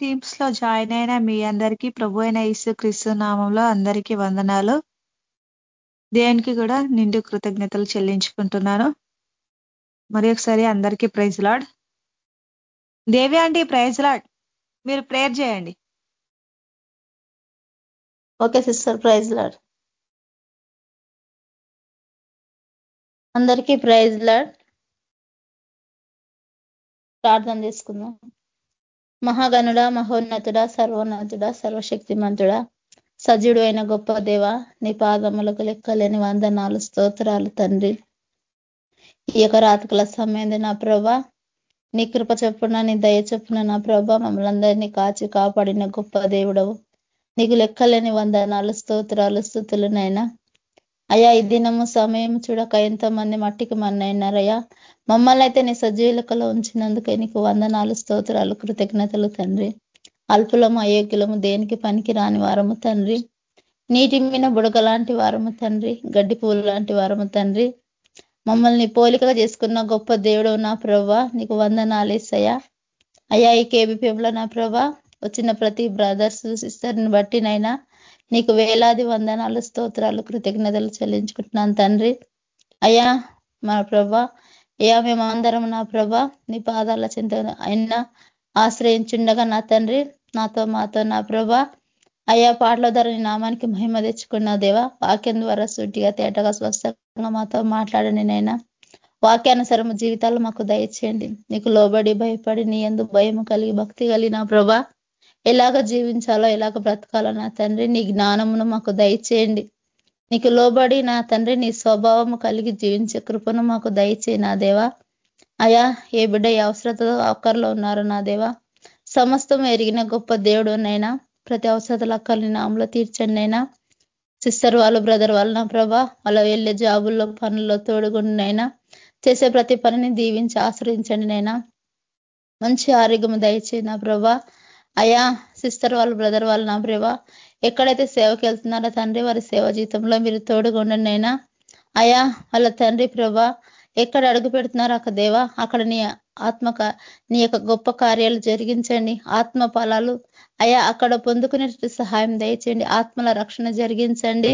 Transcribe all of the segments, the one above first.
టీమ్స్లో join అయిన మీ అందరికీ ప్రభు అయిన యేసు క్రీస్తు నామంలో అందరికీ వందనాలు. దేవునికి కూడా నిండు కృతజ్ఞతలు చెల్లించుకుంటున్నాను. మరి ఒకసారి అందరికీ praise lord. Devi aunty praise lord. మీరు ప్రేయర్ చేయండి. Okay sister praise lord. అందరికీ ప్రైజ్ లాడ్. ప్రార్థన చేసుకుందాం. మహాగణుడ మహోన్నతుడ సర్వోన్నతుడా సర్వశక్తిమంతుడ సజ్జుడు అయిన గొప్ప దేవ నీ పాదములకు లెక్కలేని వందనాలు స్తోత్రాలు తండ్రి. ఈ యొక్క రాతకుల సమయంది నా ప్రభా నీ కృప చెప్పున నీ దయ చెప్పున నా ప్రభ మమ్మల్ందరినీ కాచి కాపాడిన గొప్ప దేవుడవు. నీకు లెక్కలేని వందనాలు స్తోత్రాలు స్థుతులనైనా అయా ఈ దినము సమయం చూడక ఎంతమంది మట్టికి మన్నైనారయ్యా. మమ్మల్ని అయితే నీ సజీవులకలో ఉంచినందుకే నీకు వందనాలు స్తోత్రాలు కృతజ్ఞతలు తండ్రి. అల్పులము అయోగ్యులము దేనికి పనికి రాని వారము తండ్రి. నీటి మీద బుడగ లాంటి వారము తండ్రి గడ్డి పూలు లాంటి వారము తండ్రి. మమ్మల్ని పోలికగా చేసుకున్న గొప్ప దేవుడు నా ప్రభా నీకు వందనాలేసయ్యా అయ్యా ఈ కేబిపిఎంలో నా ప్రభా వచ్చిన ప్రతి బ్రదర్స్ సిస్టర్ని బట్టినైనా నీకు వేలాది వందనాలు స్తోత్రాలు కృతజ్ఞతలు చెల్లించుకుంటున్నాను తండ్రి. అయ్యా మా ప్రభా అయ్యా మేమందరం నా ప్రభా నీ పాదాల చింత అయినా ఆశ్రయించుండగా నా తండ్రి నాతో మాతో నా ప్రభా. అయ్యా పాటల ద్వారా నీ నామానికి మహిమ తెచ్చుకున్న దేవా. వాక్యం ద్వారా సూటిగా తేటగా స్వస్థంగా మాతో మాట్లాడండి నైనా వాక్యానుసరము జీవితాలు మాకు దయచేయండి. నీకు లోబడి భయపడి నీ ఎందు భయం కలిగి భక్తి కలిగి నా ప్రభా. ఎలాగ జీవించాలో ఎలాగ బ్రతకాలో నా తండ్రి నీ జ్ఞానమును మాకు దయచేయండి. నీకు లోబడి నా తండ్రి నీ స్వభావము కలిగి జీవించే కృపను మాకు దయచే నా దేవా. అయా ఏ బిడ్డ ఏ అక్కర్లో ఉన్నారు నా దేవా. సమస్తం ఎరిగిన గొప్ప దేవుడు నైనా. ప్రతి అవసరతలు అక్కర్ని నామలో తీర్చండి అయినా సిస్టర్ వాళ్ళు బ్రదర్ వాళ్ళు నా ప్రభా వాళ్ళ వెళ్ళే జాబుల్లో పనుల్లో తోడుగుండినైనా చేసే ప్రతి పనిని దీవించి ఆశ్రయించండి నైనా. మంచి ఆరోగ్యం దయచేయి నా ప్రభా. అయా సిస్టర్ వాళ్ళు బ్రదర్ వాళ్ళు నా ప్రభా ఎక్కడైతే సేవకి వెళ్తున్నారో తండ్రి వారి సేవ జీవితంలో మీరు తోడుగుండనైనా అయా వాళ్ళ తండ్రి ప్రభా ఎక్కడ అడుగు పెడుతున్నారో అక్క దేవా అక్కడ నీ ఆత్మక నీ యొక్క గొప్ప కార్యాలు జరిగించండి. ఆత్మ ఫలాలు అయా అక్కడ పొందుకునే సహాయం దయచేయండి. ఆత్మల రక్షణ జరిగించండి.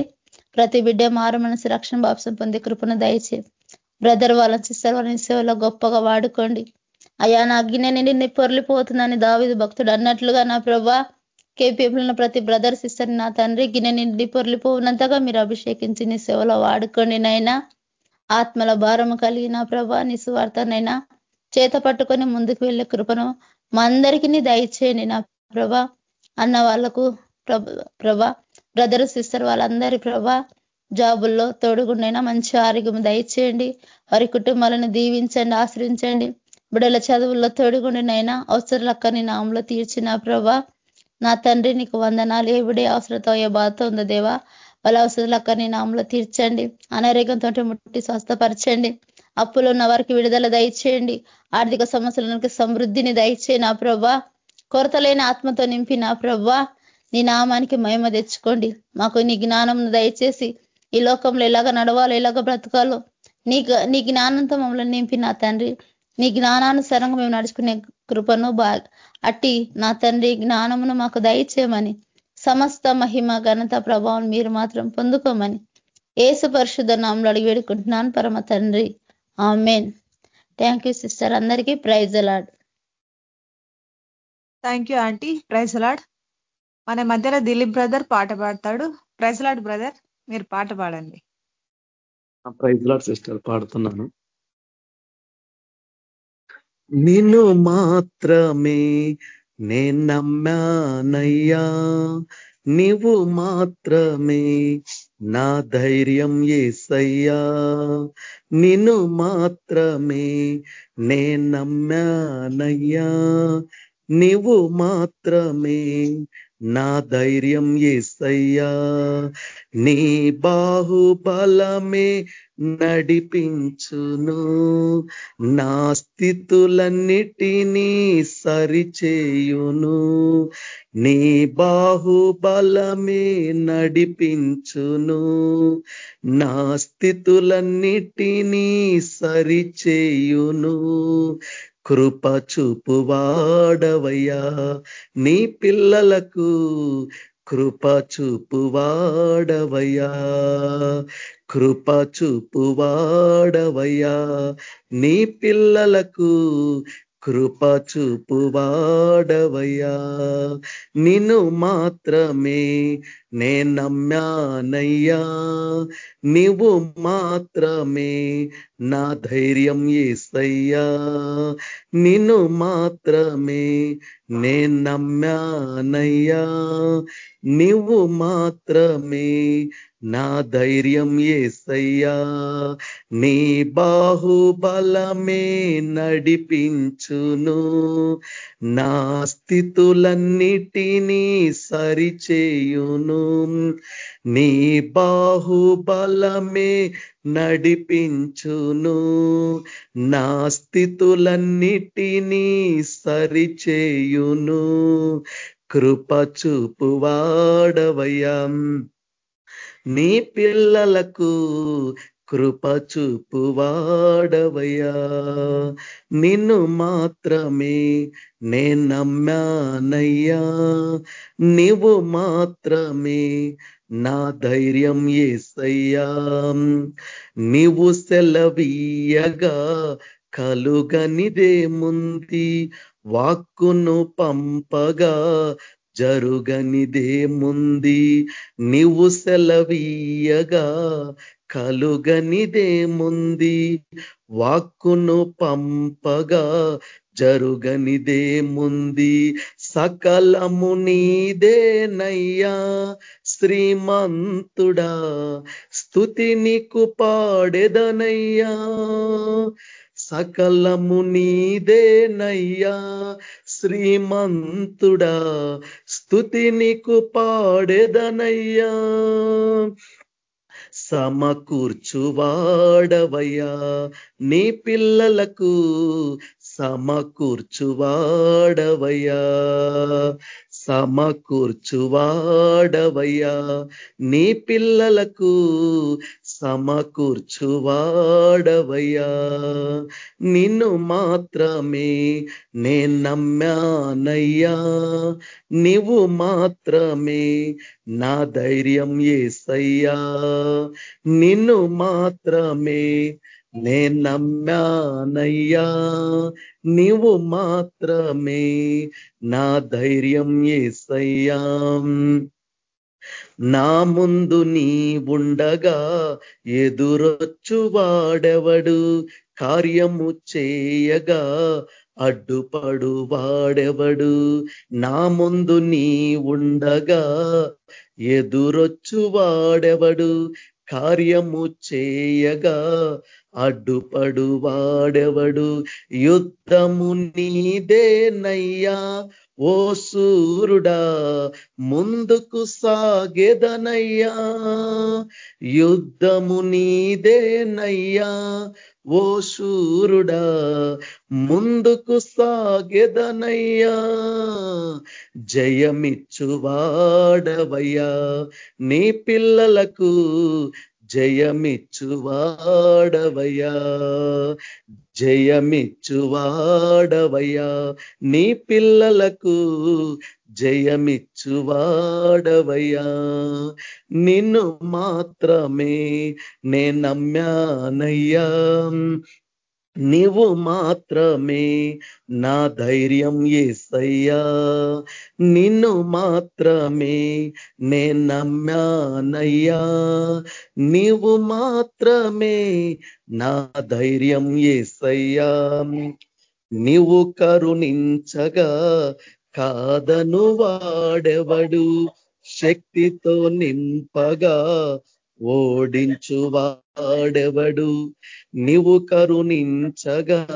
ప్రతి బిడ్డ మారు మనసు రక్షణ బాప్సం పొందే కృపను దయచే బ్రదర్ వాళ్ళ సిస్టర్ వాళ్ళని సేవలో గొప్పగా వాడుకోండి. అయా నా గిన్నె నిండి పొరలిపోతుందని దావిదు భక్తుడు అన్నట్లుగా నా ప్రభా కేపీఎంలో ప్రతి బ్రదర్ సిస్టర్ నా తండ్రి గిన్నె నిండి పొరలిపోనంతగా మీరు అభిషేకించి నీ సేవలో వాడుకోండి నైనా ఆత్మల భారము కలిగి నా ప్రభా నీ సువార్తనైనా చేత పట్టుకొని ముందుకు వెళ్ళే కృపను మా అందరికీ దయచేయండి నా ప్రభా. అన్న వాళ్ళకు ప్రభా బ్రదర్ సిస్టర్ వాళ్ళందరి ప్రభా జాబుల్లో తోడుగుండైనా మంచి ఆరోగ్యం దయచేయండి. వారి కుటుంబాలను దీవించండి ఆశ్రయించండి. బిడల చదువుల్లో తోడుగుండినైనా అవసరాలక్కని నామంలో తీర్చిన ప్రభా నా తండ్రి నీకు వందనాలు. ఏ అవసరతో ఏ బాధతో ఉందో దేవా వాళ్ళ అవసరాలక్కని నామంలో తీర్చండి. అనారోగ్యంతో ముట్టి స్వస్థపరచండి. అప్పులు ఉన్న వారికి విడుదల దయచేయండి. ఆర్థిక సమస్యలకు సమృద్ధిని దయచేయి నా ప్రభా. కొరత లేని ఆత్మతో నింపి నా ప్రభా. నీ నామానికి మహిమ తెచ్చుకోండి. మాకు నీ జ్ఞానం దయచేసి ఈ లోకంలో ఎలాగ నడవాలో ఎలాగ బ్రతకాలో నీ నీ జ్ఞానంతో మమ్మల్ని నింపి నా తండ్రి. నీ జ్ఞానానుసరంగా మేము నడుచుకునే కృపను బా అట్టి నా తండ్రి జ్ఞానమును మాకు దయచేయమని సమస్త మహిమ ఘనత ప్రభావం మీరు మాత్రం పొందుకోమని ఏసు పరిశుద్ధ నామంలో అడిగి వేడుకుంటున్నాను పరమ తండ్రి. ఆమెన్. థ్యాంక్ యూ సిస్టర్ అందరికీ praise lord thank you aunty praise lord మన మధ్యలో దిలీప్ బ్రదర్ పాట పాడతాడు. ప్రైజ్ లాడ్ బ్రదర్ మీరు పాట పాడండి. ప్రైజ్ లాడ్ సిస్టర్ పాడుతున్నాను. నిన్ను మాత్రమే నే నమ్మానయ్యా. నీవు మాత్రమే నా ధైర్యం ఏసయ్యా. నిన్ను మాత్రమే నే నమ్మానయ్యా. నీవు మాత్రమే నా ధైర్యం ఏసయ్యా. నీ బాహుబలమే నడిపించును. నా స్థితులన్నిటినీ సరిచేయును. నీ బాహుబలమే నడిపించును. నా స్థితులన్నిటినీ సరిచేయును. కృప చూపువాడవయ్యా నీ పిల్లలకు కృప చూపువాడవయ్యా కృప చూపువాడవయ్యా నీ పిల్లలకు కృప చూపువాడవయ్యా నిన్ను మాత్రమే నే నమ్మానయ్యా. నీవు మాత్రమే నా ధైర్యం ఏసయ్యా. నిన్ను మాత్రమే నే నమ్మానయ్యా. నీవు మాత్రమే నా ధైర్యం ఏసయ్యా. నీ బాహుబలమే నడిపించును. నా స్థితులన్నిటినీ సరిచేయును. నీ బాహుబలమే నడిపించును. నా స్థితులన్నిటినీ సరిచేయును. కృప వాడవయం నీ పిల్లలకు కృప చూపువాడవయ్యా. నిన్ను మాత్రమే నే నమ్మానయ్యా. నీవు మాత్రమే నా ధైర్యం ఏసయ్యా. నీవు సెలవీయగా కలుగనిదే ముంది వాక్కును పంపగా జరుగనిదే ముంది నీవు సెలవీయగా కలుగనిదేముంది? వాక్కును పంపగా జరుగనిదేముంది? సకలము నీదేనయ్యా శ్రీమంతుడా స్థుతి నీకు పాడెదనయ్యా. సకలము నీదేనయ్యా శ్రీమంతుడా స్థుతి నీకు పాడెదనయ్యా. సమకూర్చువాడవయ్యా. నీ పిల్లలకు సమకూర్చువాడవయ్యా. సమకూర్చువాడవయ్యా. నీ పిల్లలకు సమకూర్చువాడవయ్యా. నిన్ను మాత్రమే నే నమ్మానయ్యా. నీవు మాత్రమే నా ధైర్యం ఏసయ్యా. నిన్ను మాత్రమే నే నమ్మానయ్యా. నీవు మాత్రమే నా ధైర్యం ఏసయ్యా. నా ముందు నీ ఉండగా ఎదురొచ్చు వాడెవడు? కార్యము చేయగా అడ్డుపడు వాడెవడు? నా ముందు నీ ఉండగా ఎదురొచ్చు వాడెవడు? కార్యము చేయగా అడ్డుపడు వాడెవడు? యుద్ధము నీదేనయ్యా ఓ సూరుడా ముందుకు సాగెదనయ్యా. యుద్ధము నీదేనయ్యా. ఓ శూరుడా ముందుకు సాగెదనయ్యా. జయమిచ్చువాడవయ్యా. నీ పిల్లలకు జయమిచ్చువాడవయ్యా జయమిచ్చువాడవయ్యా నీ పిల్లలకు జయమిచ్చువాడవయ్యా. నిన్ను మాత్రమే నే నమ్మానయ్యా. నీవు మాత్రమే నా ధైర్యం ఏసయ్యా. నిన్ను మాత్రమే నే నమ్మానయ్యా. నీవు మాత్రమే నా ధైర్యం ఏసయ్యా. నీవు కరుణించగా కాదను వాడెవడు శక్తితో నింపగా ఓడించు వాడెవడు? నీవు కరుణించగా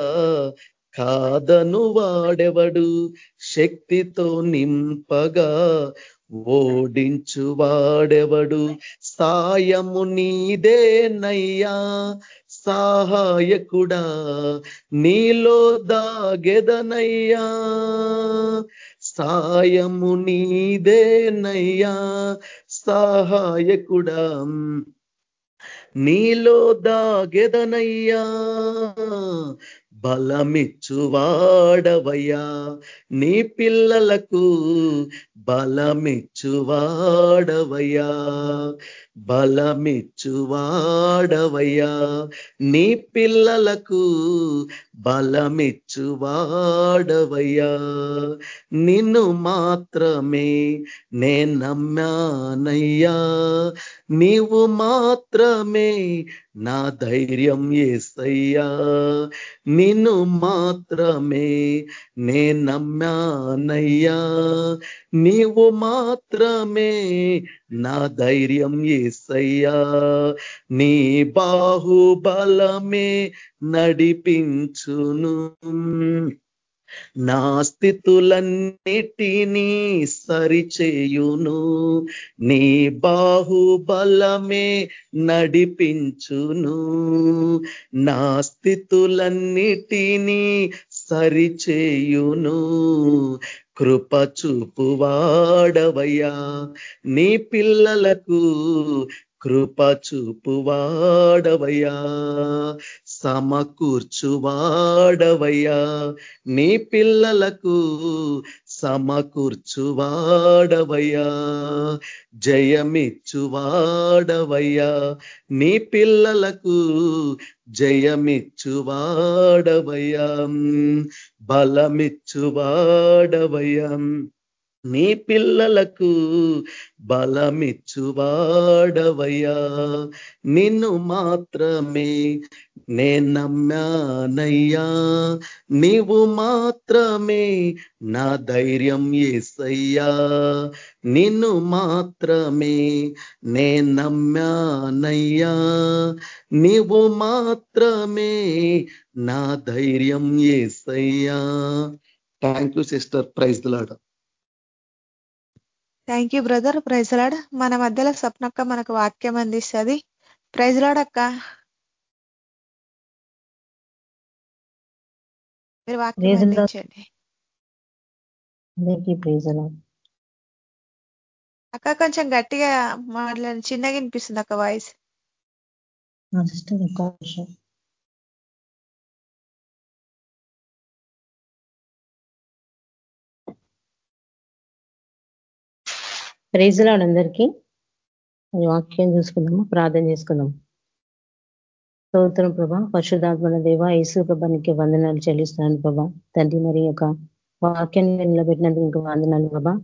కాదను వాడెవడు? శక్తితో నింపగా ఓడించు వాడెవడు? సాయము నీదేనయ్యా సహాయకుడా నీలో దాగెదనయ్యా. సాయము నీదేనయ్యా సహాయకుడా నీలో దాగెదనయ్యా. బలమిచ్చువాడవయ్యా. నీ పిల్లలకు బలమిచ్చువాడవయ్యా. బలమిచ్చువాడవయ్యా. నీ పిల్లలకు బలమిచ్చువాడవయ్యా. నిన్ను మాత్రమే నే నమ్మానయ్యా. నీవు మాత్రమే నా ధైర్యం ఏసయ్యా. నిన్ను మాత్రమే నే నమ్మానయ్యా. నీవు మాత్రమే నా ధైర్యం ఏసయ్యా. నీ బాహుబలమే నడిపించును. నా స్థితులన్నిటినీ సరిచేయును. నీ బాహుబలమే నడిపించును. నా స్థితులన్నిటినీ సరిచేయును. కృప చూపువాడవయ్యా. నీ పిల్లలకు కృప చూపువాడవయ్యా సమకూర్చువాడవయ్యా. నీ పిల్లలకు సమకూర్చువాడవయ్యా జయమిచ్చువాడవయ్యా. నీ పిల్లలకు జయమిచ్చువాడవయ్యా బలమిచ్చువాడవయ్యా. నీ పిల్లలకు బలమిచ్చువాడవయ్యా. నిన్ను మాత్రమే నే నమ్మానయ్యా. నీవు మాత్రమే నా ధైర్యం ఏసయ్యా. నిన్ను మాత్రమే నే నమ్మానయ్యా. నీవు మాత్రమే నా ధైర్యం ఏసయ్యా. Thank you sister praise Lada thank you brother praise lord మన మధ్యలో స్వప్నక్క మనకు వాక్యం అందిస్తుంది. ప్రైజ్లాడ్ అక్క. మీరు వాక్యం. అందించండి. అక్క కొంచెం గట్టిగా మాట్లాడి చిన్నగా వినిపిస్తుంది అక్క వాయిస్ సిస్టర్ ప్రేజలాడు అందరికీ. వాక్యం చూసుకుందాము? ప్రార్థన చేసుకుందాం. స్తోత్రం ప్రభా. పరిశుధాత్మల దేవ యేసు ప్రభానికి వందనాలు చెల్లిస్తున్నాను ప్రభా. తండ్రి మరి యొక్క వాక్యాన్ని నిలబెట్టినందుకు ఇంకా వందనాలు ప్రభా.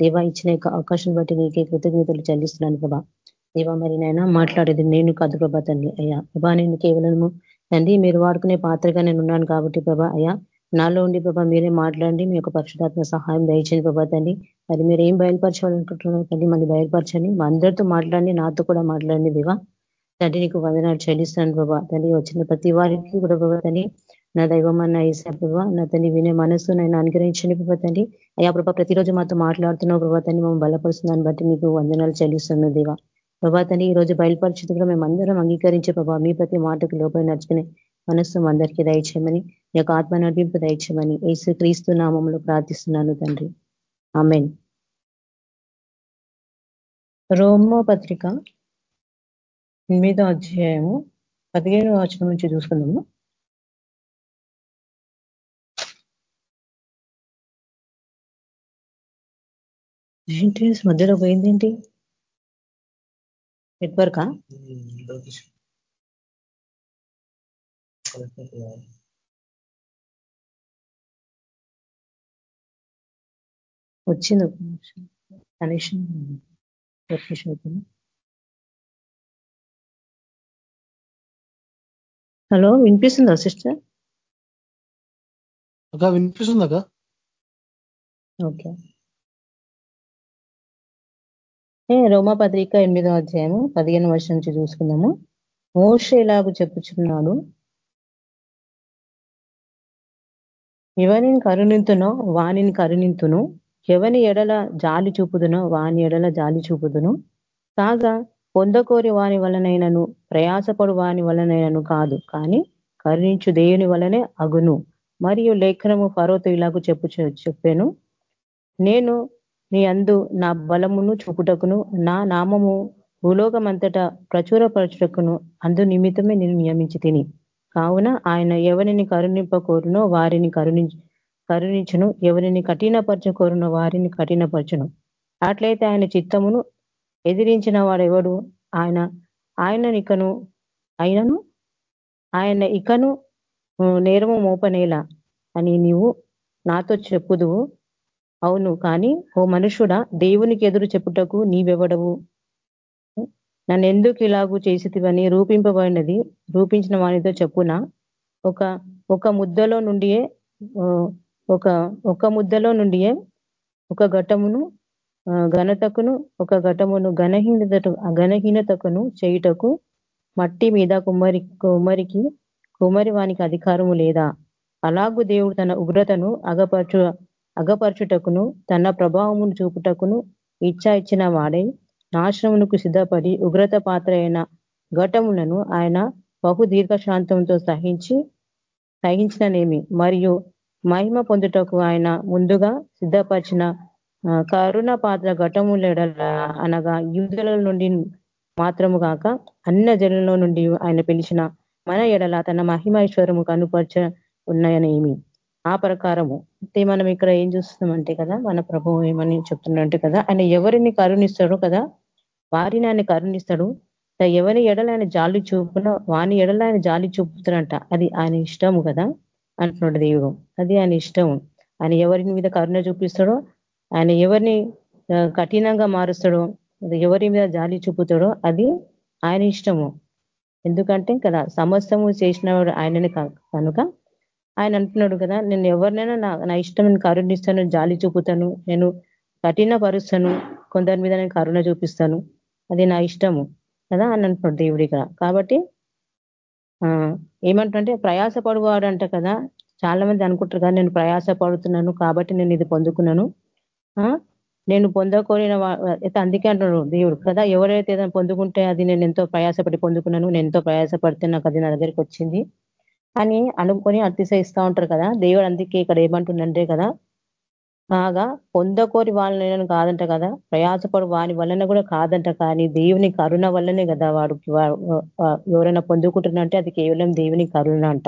దేవా ఇచ్చిన యొక్క అవకాశం బట్టి నీకే కృతజ్ఞతలు చెల్లిస్తున్నాను ప్రభా. దేవా మరి నైనా మాట్లాడేది నేను కాదు ప్రభా తండ్రి. అయ్యా ప్రభా నేను కేవలము తండ్రి మీరు వాడుకునే పాత్రగా నేను ఉన్నాను కాబట్టి ప్రభా అయ్యా నాలో ఉండి ప్రభా మీరే మాట్లాడండి. మీ యొక్క పరిశుధాత్మ సహాయం దయచేయండి ప్రభా తండ్రి. మరి మీరు ఏం బయలుపరచాలనుకుంటున్నారు తండ్రి మంది బయలుపరచండి. మా అందరితో మాట్లాడండి నాతో కూడా మాట్లాడండి దేవా తండ్రి నీకు వందనాలు చెల్లిస్తాను బాబా తండ్రి వచ్చిన ప్రతి వారికి కూడా బాబా తండ్రి నా దైవం అన్న ఈసా ప్రభా నా తండ్రి వినే మనస్సు నేను అనుగ్రహించండి ప్రభా తండ్రి అయ్యా ప్రభా ప్రతిరోజు మాతో మాట్లాడుతున్నావు ప్రభా తండ్రి మమ్మల్ని బలపరుస్తుందని బట్టి మీకు వందనాలు చెల్లిస్తున్నాను దేవా ప్రభా తండ్రి ఈ రోజు బయలుపరిచింది కూడా మేము అందరం అంగీకరించే ప్రభా మీ ప్రతి మాటకు లోపల నడుచుకునే మనస్సు అందరికీ దయచేయమని ఈ యొక్క ఆత్మ నడిపింపు దయచేయమని ఏసు క్రీస్తు నామంలో ప్రార్థిస్తున్నాను తండ్రి. ఆమెన్. రోమో పత్రిక ఎనిమిదో అధ్యాయము పదిహేను వచనం నుంచి చూసుకుందాము. ఏంటి? మధ్యలో పోయిందేంటి నెట్వర్కా వచ్చింది ఒక నిమిషం. కనెక్షన్ రిఫ్రెష్ అవుతుంది హలో వినిపిస్తుందా సిస్టర్? అక్క వినిపిస్తుంది అక్క? ఓకే. ఏ రోమా పత్రిక ఎనిమిదో అధ్యాయము పదిహేను వర్షం నుంచి చూసుకుందాము. మోష ఇలాగ చెప్పుచున్నాడు? ఎవరిని కరుణింతునో వాణిని కరుణింతును. ఎవని ఎడల జాలి చూపుదునో వాని ఎడల జాలి చూపుదును? కాగా పొందకోరి వాని వలనైనను ప్రయాసపడు వాని వలనైనను కాదు కానీ కరుణించు దేవుని వలనే అగును. మరియు లేఖనము ఫరోతో ఇలాగ చెప్పు చెప్పాను. నేను నీ అందు నా బలమును చూపుటకును నా నామము భూలోకమంతటా ప్రచురపరచుటకును అందు నిమిత్తమే నేను నియమించి తిని. కావున ఆయన ఎవరిని కరుణింపకోరునో వారిని కరుణించి కరుణించును. ఎవరిని కఠినపరచకోరునో వారిని కఠినపరచును. అట్లయితే ఆయన చిత్తమును ఎదిరించిన వాడెవడు? ఆయన ఆయన ఇకను ఆయనను ఆయన ఇకను నేరము మోపనేలా అని నీవు నాతో చెప్పుదువు. అవును కానీ ఓ మనుషుడా దేవునికి ఎదురు చెప్పుటకు నీవెవడవు? నన్ను ఎందుకు ఇలాగూ చేసితివని రూపింపబడినది రూపించిన వానితో చెప్పున? ఒక ఒక ముద్దలో నుండియే ఒక ఒక ముద్దలో నుండియే ఒక ఘటమును ఘనతకును ఒక ఘటమును ఘనహీనత ఘనహీనతకును చేయుటకు మట్టి మీద కుమ్మరి కుమ్మరికి కుమ్మరి వానికి అధికారము లేదా? అలాగూ దేవుడు తన ఉగ్రతను అగపరచు అగపరచుటకును తన ప్రభావమును చూపుటకును ఇచ్చా ఇచ్చిన వాడై నాశనమునకు సిద్ధపడి ఉగ్రత పాత్ర అయిన ఘటములను ఆయన బహు దీర్ఘశాంతంతో సహించి సహించిననేమి? మరియు మహిమ పొందుటకు ఆయన ముందుగా సిద్ధపరిచిన కరుణ పాత్ర ఘటముల అనగా యూదుల నుండి మాత్రము కాక అన్న జనుల నుండి ఆయన పిలిచిన మన ఎడల తన మహిమైశ్వరము కనుపరచ ఉన్నాయనేమి. ఆ ప్రకారము. అయితే మనం ఇక్కడ ఏం చూస్తున్నామంటే కదా మన ప్రభు ఏమని చెప్తున్నట్టు కదా ఆయన ఎవరిని కరుణిస్తాడో కదా వారిని ఆయన కరుణిస్తాడు. ఎవరి ఎడలైన ఆయన జాలి చూపున వాని ఎడల ఆయన జాలి చూపుతాడంట అది ఆయన ఇష్టము కదా. అంటున్నాడు దేవుడు అది ఆయన ఇష్టము. ఆయన ఎవరి మీద కరుణ చూపిస్తాడో ఆయన ఎవరిని కఠినంగా మారుస్తాడో ఎవరి మీద జాలి చూపుతాడో అది ఆయన ఇష్టము. ఎందుకంటే కదా సమస్తము చేసినవాడు ఆయనని కనుక ఆయన అంటున్నాడు కదా నేను ఎవరినైనా నా ఇష్టం నేను కరుణిస్తాను జాలి చూపుతాను నేను కఠిన పరుస్తాను కొందరి మీద నేను కరుణ చూపిస్తాను అది నా ఇష్టము. కదా అని అంటున్నాడు దేవుడి కాబట్టి ఏమంటుంటే ప్రయాస పడువాడంట కదా. చాలా మంది అనుకుంటారు కదా నేను ప్రయాస పడుతున్నాను కాబట్టి నేను ఇది పొందుకున్నాను. నేను పొందకోరిన అయితే అందుకే అంటున్నాడు దేవుడు కదా. ఎవరైతే ఏదైనా పొందుకుంటే అది నేను ఎంతో ప్రయాసపడి పొందుకున్నాను నేను ఎంతో ప్రయాసపడితే నాకు అది నా దగ్గరికి వచ్చింది అని అనుకొని అతిశయిస్తూ ఉంటారు కదా. దేవుడు అందుకే ఇక్కడ ఏమంటుండంటే కదా కాగా పొందకోరి వాళ్ళని కాదంట కదా? ప్రయాసపడు వాని వలన కూడా కాదంట కానీ దేవుని కరుణ వల్లనే కదా వాడికి ఎవరైనా పొందుకుంటున్నంటే అది కేవలం దేవుని కరుణ అంట.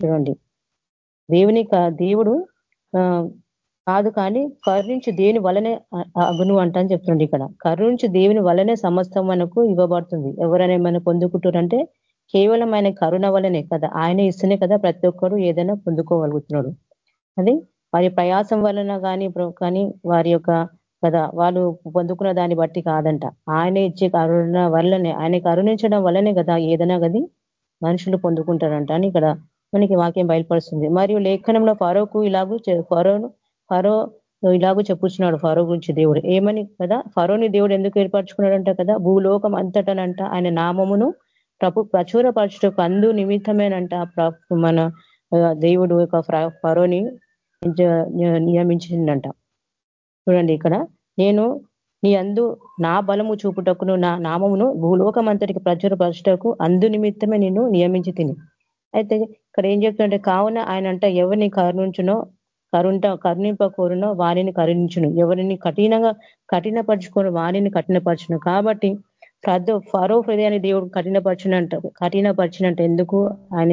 చూడండి. దేవుని దేవుడు కాదు కానీ కరుణించి దేని వలనే అగును అంట అని చెప్తుండే ఇక్కడ. కరుణించి దేవుని వలనే సమస్తం మనకు ఇవ్వబడుతుంది. ఎవరైనా మనం పొందుకుంటారంటే కేవలం ఆయన కరుణ వలనే కదా. ఆయన ఇస్తేనే కదా ప్రతి ఒక్కరు ఏదైనా పొందుకోగలుగుతున్నాడు. అది వారి ప్రయాసం వలన కానీ కానీ వారి యొక్క కదా వాళ్ళు పొందుకున్న దాన్ని బట్టి కాదంట. ఆయన ఇచ్చే కరుణ వల్లనే ఆయనకు కరుణించడం వల్లనే కదా ఏదైనా గది మనుషులు పొందుకుంటారంట అని ఇక్కడ మనకి వాక్యం బయలుపరుస్తుంది. మరియు లేఖనంలో ఫరోకు ఇలాగూ ఫరోను ఫరో ఇలాగూ చెప్పుచున్నాడు ఫరో గురించి దేవుడు. ఏమని కదా ఫరోని దేవుడు ఎందుకు ఏర్పరచుకున్నాడంట కదా భూలోకం అంతటనంట ఆయన నామమును ప్రభు ప్రచురపరచుటకు అందు నిమిత్తమేనంట మన దేవుడు యొక్క ఫరోని నియమించిందంట. చూడండి ఇక్కడ నేను నీ అందు నా బలము చూపుటకును నా నామమును భూలోకం అంతటికి ప్రచురపరచుటకు అందు నిమిత్తమే నేను నియమించి తిని. అయితే ఇక్కడ ఏం చెప్తుంటే కావున ఆయన అంట ఎవరిని కరుణించునో కరుంట కరుణింపకోరునో వారిని కరుణించును. ఎవరిని కఠినంగా కఠినపరుచుకోను వారిని కఠినపరచును. కాబట్టి ప్రద ఫరో హృదయాన్ని దేవుడు కఠినపరచునంట కఠినపరిచినంట. ఎందుకు? ఆయన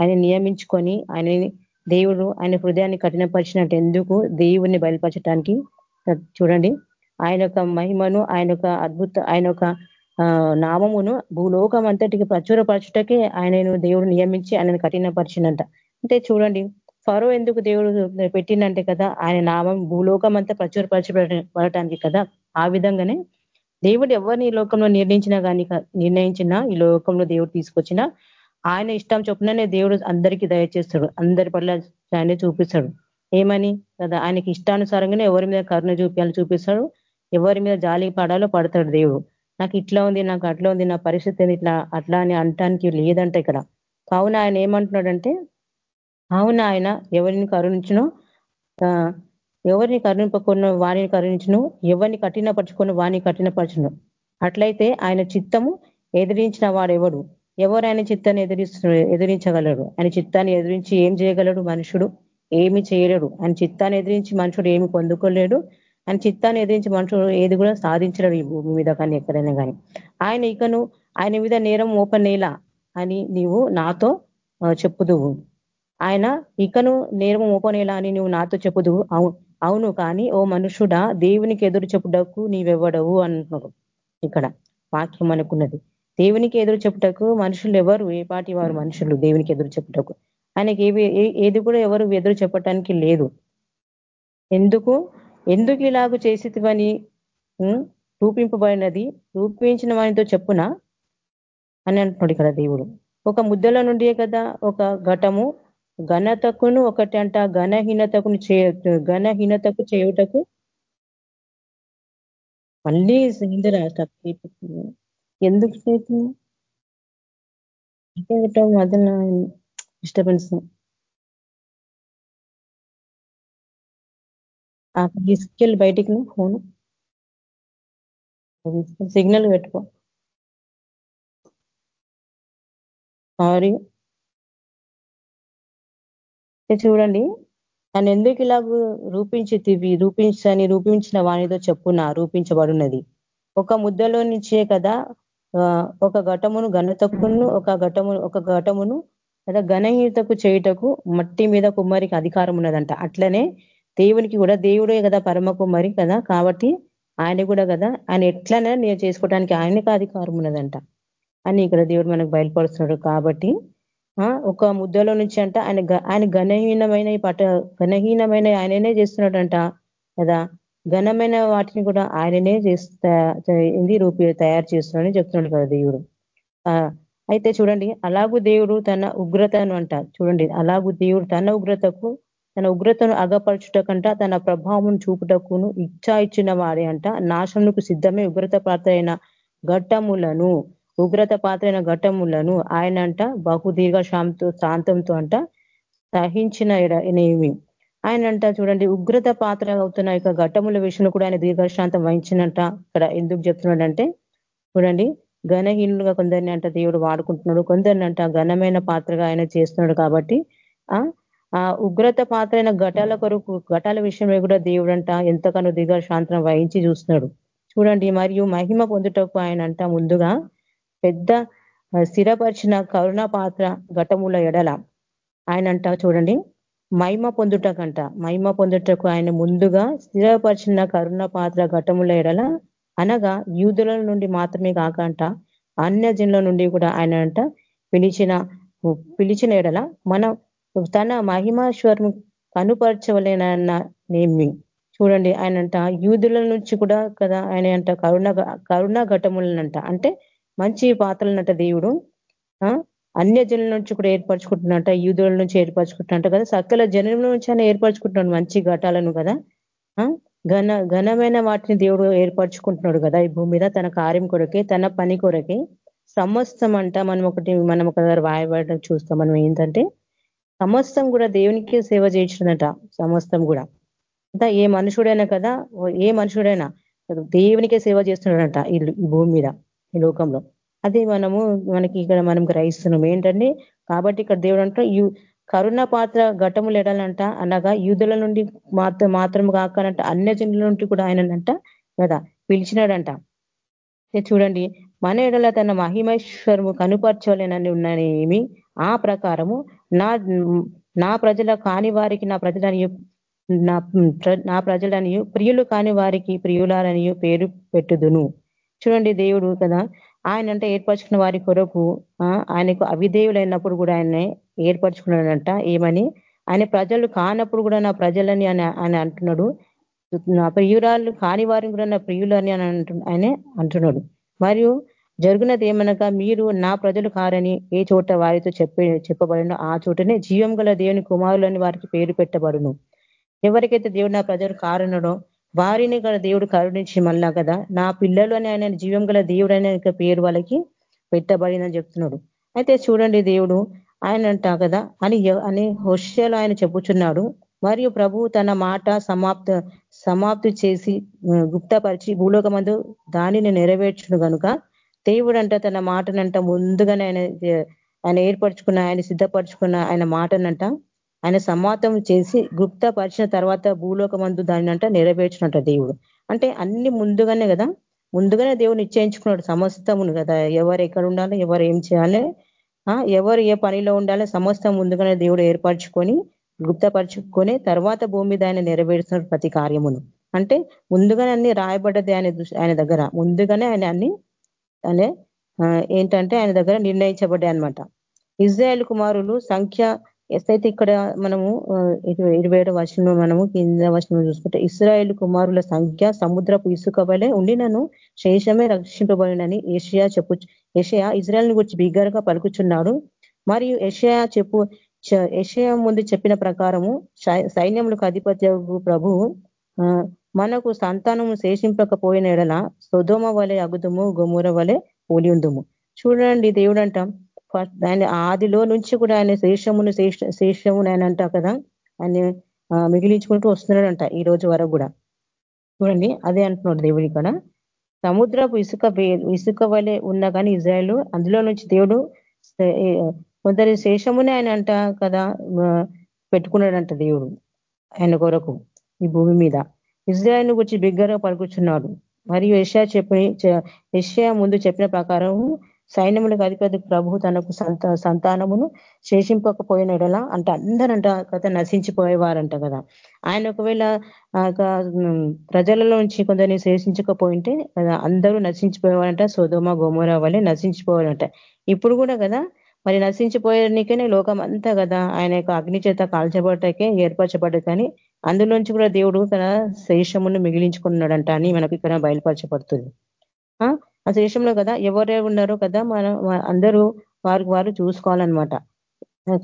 ఆయన నియమించుకొని ఆయనని దేవుడు ఆయన హృదయాన్ని కఠినపరిచినట్టు ఎందుకు దేవుణ్ణి బయలుపరచడానికి చూడండి. ఆయన యొక్క మహిమను ఆయన యొక్క అద్భుత ఆయన యొక్క నామమును భూలోకం అంతటికి ప్రచురపరచుటకే ఆయనను దేవుడు నియమించి ఆయనను కఠినపరిచినంట. అంటే చూడండి. ఫరో ఎందుకు దేవుడు పెట్టిందంటే కదా ఆయన నామం భూలోకం అంతా ప్రచురపరచబడటానికి కదా. ఆ విధంగానే దేవుడు ఎవరిని ఈ లోకంలో నిర్ణయించినా కానీ నిర్ణయించినా ఈ లోకంలో దేవుడు తీసుకొచ్చినా ఆయన ఇష్టం చొప్పుననే దేవుడు అందరికీ దయచేస్తాడు. అందరి పట్ల ఆయన చూపిస్తాడు. ఏమని? కదా ఆయనకి ఇష్టానుసారంగానే ఎవరి మీద కరుణ చూపించాలని చూపిస్తాడు. ఎవరి మీద జాలి పడాలో పడతాడు దేవుడు. నాకు ఇట్లా ఉంది నాకు అట్లా ఉంది నా పరిస్థితి ఇట్లా అట్లా అని అంటానికి లేదంట ఇక్కడ. కావున ఆయన ఏమంటున్నాడంటే కావున ఆయన ఎవరిని కరుణించునో ఎవరిని కరుణింపకున్న వారిని కరుణించను ఎవరిని కఠినపరచుకున్న వారిని కఠినపరచును. అట్లయితే ఆయన చిత్తము ఎదిరించిన వాడెవడు? ఎవరు ఆయన చిత్తాన్ని ఎదిరిస్తు ఎదిరించగలడు ఆయన చిత్తాన్ని ఎదిరించి ఏం చేయగలడు మనుషుడు? ఏమి చేయలేడు. ఆయన చిత్తాన్ని ఎదిరించి మనుషుడు ఏమి పొందుకోలేడు. ఆయన చిత్తాన్ని ఎదిరించి మనుషుడు ఏది కూడా సాధించలేడు ఈ భూమి మీద కానీ ఎక్కడైనా కానీ. ఆయన ఇకను ఆయన మీద నేరం ఓపెన్ అని నీవు నాతో చెప్పుదువు. ఆయన ఇకను నేరం ఓపనేలా అని నువ్వు నాతో చెప్పుదువు. అవును కానీ ఓ మనుషుడా దేవునికి ఎదురు చెప్పుటకు నీవెవ్వడవు అంటున్నాడు ఇక్కడ వాక్యం అనుకున్నది దేవునికి ఎదురు చెప్పుటకు మనుషులు ఎవరు? ఏ పాటి వారు మనుషులు దేవునికి ఎదురు చెప్పుటకు? ఆయనకి ఏవి ఏది కూడా ఎవరు ఎదురు చెప్పటానికి లేదు. ఎందుకు? ఎందుకు ఇలాగ చేసివని రూపింపబడినది? రూపించిన వానితో చెప్పున? అని అంటున్నాడు ఇక్కడ దేవుడు. ఒక ముద్దల నుండియే కదా ఒక ఘటము. ఘనతకును ఒకటి అంట ఘనహీనతకును ఘనహీనతకు చేయుటకు. మళ్ళీ రాష్ట్ర ఎందుకు చేస్తుంది మొదలు డిస్టర్బెన్స్ తీసుకెళ్ళి బయటికి ఫోన్. సిగ్నల్ పెట్టుకో. సారీ. చూడండి నన్ను ఎందుకు ఇలా రూపించితివి రూపించని రూపించిన వాణితో చెప్పున రూపించబడినది ఒక ముద్దలో నుంచే కదా ఒక ఘటమును ఘనతకును ఒక ఘటము ఒక ఘటమును లేదా ఘనహీతకు చేయుటకు మట్టి మీద కుమ్మరికి అధికారం ఉన్నదంట. అట్లనే దేవునికి కూడా దేవుడే కదా పరమ కుమ్మరి కదా కాబట్టి ఆయన కూడా కదా ఆయన ఎట్లనే నేను చేసుకోవడానికి ఆయనకు అధికారం ఉన్నదంట. అని ఇక్కడ దేవుడు మనకు బయలుపరుస్తున్నాడు కాబట్టి ఒక ముద్దలో నుంచి అంట ఆయన ఆయన ఘనహీనమైన పట ఘనహీనమైన ఆయననే చేస్తున్నాడంట కదా. ఘనమైన వాటిని కూడా ఆయననే చేస్తా రూపి తయారు చేస్తున్నాడని చెప్తున్నాడు కదా దేవుడు. అయితే చూడండి అలాగూ దేవుడు తన ఉగ్రతను అంట చూడండి అలాగూ దేవుడు తన ఉగ్రతకు తన ఉగ్రతను అగపరచుటకంట తన ప్రభావం చూపుటకును ఇచ్చా ఇచ్చిన వాడే అంట నాశంకు సిద్ధమే ఉగ్రత పాత్ర అయిన ఘట్టములను ఉగ్రత పాత్ర అయిన ఘట్టములను ఆయన అంట బహుదీర్ఘ శాంతో శాంతంతో అంట సహించిన నేమి. ఆయన అంట చూడండి ఉగ్రత పాత్ర అవుతున్న యొక్క ఘట్టముల విషయంలో కూడా ఆయన దీర్ఘశాంతం వహించినట్ట ఇక్కడ ఎందుకు చెప్తున్నాడంటే చూడండి ఘనహీనులుగా కొందరిని అంట దేవుడు వాడుకుంటున్నాడు. కొందరిని అంట ఘనమైన పాత్రగా ఆయన చేస్తున్నాడు కాబట్టి ఆ ఉగ్రత పాత్ర అయిన ఘటాల కొరకు ఘటాల విషయంలో కూడా దేవుడు అంట ఎంతగానో దీర్ఘశాంతం వహించి చూస్తున్నాడు. చూడండి మరియు మహిమ పొందుటకు ఆయన అంట ముందుగా పెద్ద స్థిరపరిచిన కరుణ పాత్ర ఘటముల ఎడల. ఆయన అంట చూడండి మహిమ పొందుటకంట. మహిమ పొందుటకు ఆయన ముందుగా స్థిరపరిచిన కరుణ పాత్ర ఘటముల ఎడల అనగా యూదుల నుండి మాత్రమే కాకంట అన్య జనుల నుండి కూడా ఆయన అంట పిలిచిన పిలిచిన ఎడల మన తన మహిమాశ్వరం కనుపరచవలేనన్న నేమి. చూడండి ఆయన అంట యూదుల నుంచి కూడా కదా ఆయన అంట కరుణ కరుణ ఘటములనంట. అంటే మంచి పాత్రలనంట దేవుడు. అన్య జనుల నుంచి కూడా ఏర్పరచుకుంటున్నట యూదుల నుంచి ఏర్పరచుకుంటున్నట్ట కదా. సకల జనుల నుంచి ఆయన ఏర్పరచుకుంటున్నాడు మంచి ఘటాలను కదా. ఘన ఘనమైన వాటిని దేవుడు ఏర్పరచుకుంటున్నాడు కదా ఈ భూమి మీద తన కార్యం కొరకే తన పని కొరకే. సమస్తం అంట మనం ఒకటి మనం ఒక వాయబడడం చూస్తాం మనం ఏంటంటే సమస్తం కూడా దేవునికే సేవ చేయించిందట సమస్తం కూడా. అంతా ఏ మనుషుడైనా కదా ఏ మనుషుడైనా దేవునికే సేవ చేస్తున్నాడంట ఈ భూమి మీద ఈ లోకంలో. అది మనము మనకి ఇక్కడ మనం గ్రహిస్తున్నాం ఏంటంటే కాబట్టి ఇక్కడ దేవుడు అంట కరుణ పాత్ర ఘటములు ఎడాలంట అనగా యూదుల నుండి మాత్రం మాత్రం కాకనంట అన్య జనుల నుండి కూడా ఆయనంట కదా పిలిచినాడంట. చూడండి మన ఎడల తన మహిమేశ్వరము కనుపరచలేనని ఉన్ననేమి ఆ ప్రకారము నా నా ప్రజల కాని వారికి నా ప్రజలని నా ప్రజలని ప్రియులు కాని వారికి ప్రియులారని పేరు పెట్టుదును. చూడండి దేవుడు కదా ఆయన అంటే ఏర్పరచుకున్న వారి కొరకు ఆయనకు అవిధేయులైనప్పుడు కూడా ఆయన ఏర్పరచుకున్నాడంట. ఏమని? ఆయన ప్రజలు కానప్పుడు కూడా నా ప్రజలని అని ఆయన అంటున్నాడు. నా ప్రియురాలు కాని వారిని కూడా నా ప్రియులని అని ఆయన అంటున్నాడు. మరియు జరుగునది ఏమనగా మీరు నా ప్రజలు కారని ఏ చోట వారితో చెప్పే చెప్పబడినో ఆ చోటనే జీవం గల దేవుని కుమారులని వారికి పేరు పెట్టబడును. ఎవరికైతే దేవుడు నా ప్రజలు కారణడో వారిని కూడా దేవుడు కరుణించి మళ్ళా కదా? నా పిల్లలు అని ఆయన జీవం గల దేవుడు అనే పేరు వాళ్ళకి పెట్టబడిందని చెప్తున్నాడు. అయితే చూడండి దేవుడు ఆయన అంటా కదా అని అని హుష్యలో ఆయన చెప్పుచున్నాడు. మరియు ప్రభు తన మాట సమాప్త సమాప్తి చేసి గుప్తపరిచి భూలోకమందు దానిని నెరవేర్చును కనుక దేవుడంట తన మాటనంట ముందుగానే ఆయన ఆయన ఏర్పరచుకున్న ఆయన సిద్ధపరచుకున్న ఆయన మాటనంట ఆయన సమాతం చేసి గుప్తపరిచిన తర్వాత భూలోకమందు దానినంట నెరవేర్చినట దేవుడు. అంటే అన్ని ముందుగానే కదా ముందుగానే దేవుడు నిశ్చయించుకున్నాడు సమస్తమును కదా. ఎవరు ఎక్కడ ఉండాలి ఎవరు ఏం చేయాలి ఎవరు ఏ పనిలో ఉండాలి సమస్తం ముందుగానే దేవుడు ఏర్పరచుకొని గుప్తపరచుకొని తర్వాత భూమి మీద ఆయన నెరవేరుస్తున్న ప్రతి కార్యమును. అంటే ముందుగానే అన్ని రాయబడ్డది ఆయన ఆయన దగ్గర. ముందుగానే ఆయన అన్ని అనే ఏంటంటే ఆయన దగ్గర నిర్ణయించబడ్డాయి అనమాట ఇజ్రాయల్ కుమారులు సంఖ్య అయితే ఇక్కడ మనము ఇరవై ఏడు వర్షంలో మనము కింద వర్షంలో చూసుకుంటే ఇస్రాయేల్ కుమారుల సంఖ్య సముద్రపు ఇసుక వలె ఉండినను శేషమే రక్షింపబడినని ఏషియా చెప్పు ఏషియా ఇజ్రాయల్ని గురించి బిగ్గరగా పలుకుచున్నాడు. మరియు ఏషియా చెప్పు ఏషియా ముందు చెప్పిన ప్రకారము సైన్యములకు అధిపత్య ప్రభు మనకు సంతానము శేషింపకపోయిన ఎడల సుధోమ వలె అగుదము గుముర వలె పోలి ఉందుము చూడండి దేవుడు దాని ఆదిలో నుంచి కూడా ఆయన శేషమును శేషమును ఆయన అంట కదా ఆయన మిగిలించుకుంటూ వస్తున్నాడంట ఈ రోజు వరకు కూడా. చూడండి అదే అంటున్నాడు దేవుడు ఇక్కడ. సముద్రపు ఇసుక ఇసుక వలె ఉన్నా కానీ ఇజ్రాయల్ అందులో నుంచి దేవుడు కొందరి శేషమునే ఆయన అంట కదా పెట్టుకున్నాడంట దేవుడు ఆయన కొరకు ఈ భూమి మీద. ఇజ్రాయల్ గురించి బిగ్గరగా పలుకుచున్నాడు. మరియు ఏషియా చెప్పి ఏషియా ముందు చెప్పిన ప్రకారం సైన్యములకు అధిపతి ప్రభు తనకు సంతానమును శేషింపకపోయినడలా అంటే. అందరంట కథ నశించిపోయేవారంట కదా. ఆయన ఒకవేళ ప్రజలలో నుంచి కొందరిని శేషించకపోయింటే కదా అందరూ నశించిపోయేవారంట. సోదోమ గోమోరా వల్లే నశించిపోవాలంట ఇప్పుడు కూడా కదా మరి నశించిపోయేనికనే లోకం అంతా కదా ఆయన యొక్క అగ్ని చేత కాల్చబడటకే ఏర్పరచబడ్డ కానీ అందులోంచి కూడా దేవుడు తన శేషమును మిగిలించుకున్నాడంట అని మనకు ఇక్కడ బయలుపరచబడుతుంది. ఆ శేషంలో కదా ఎవరే ఉన్నారో కదా మనం అందరూ వారికి వారు చూసుకోవాలన్నమాట.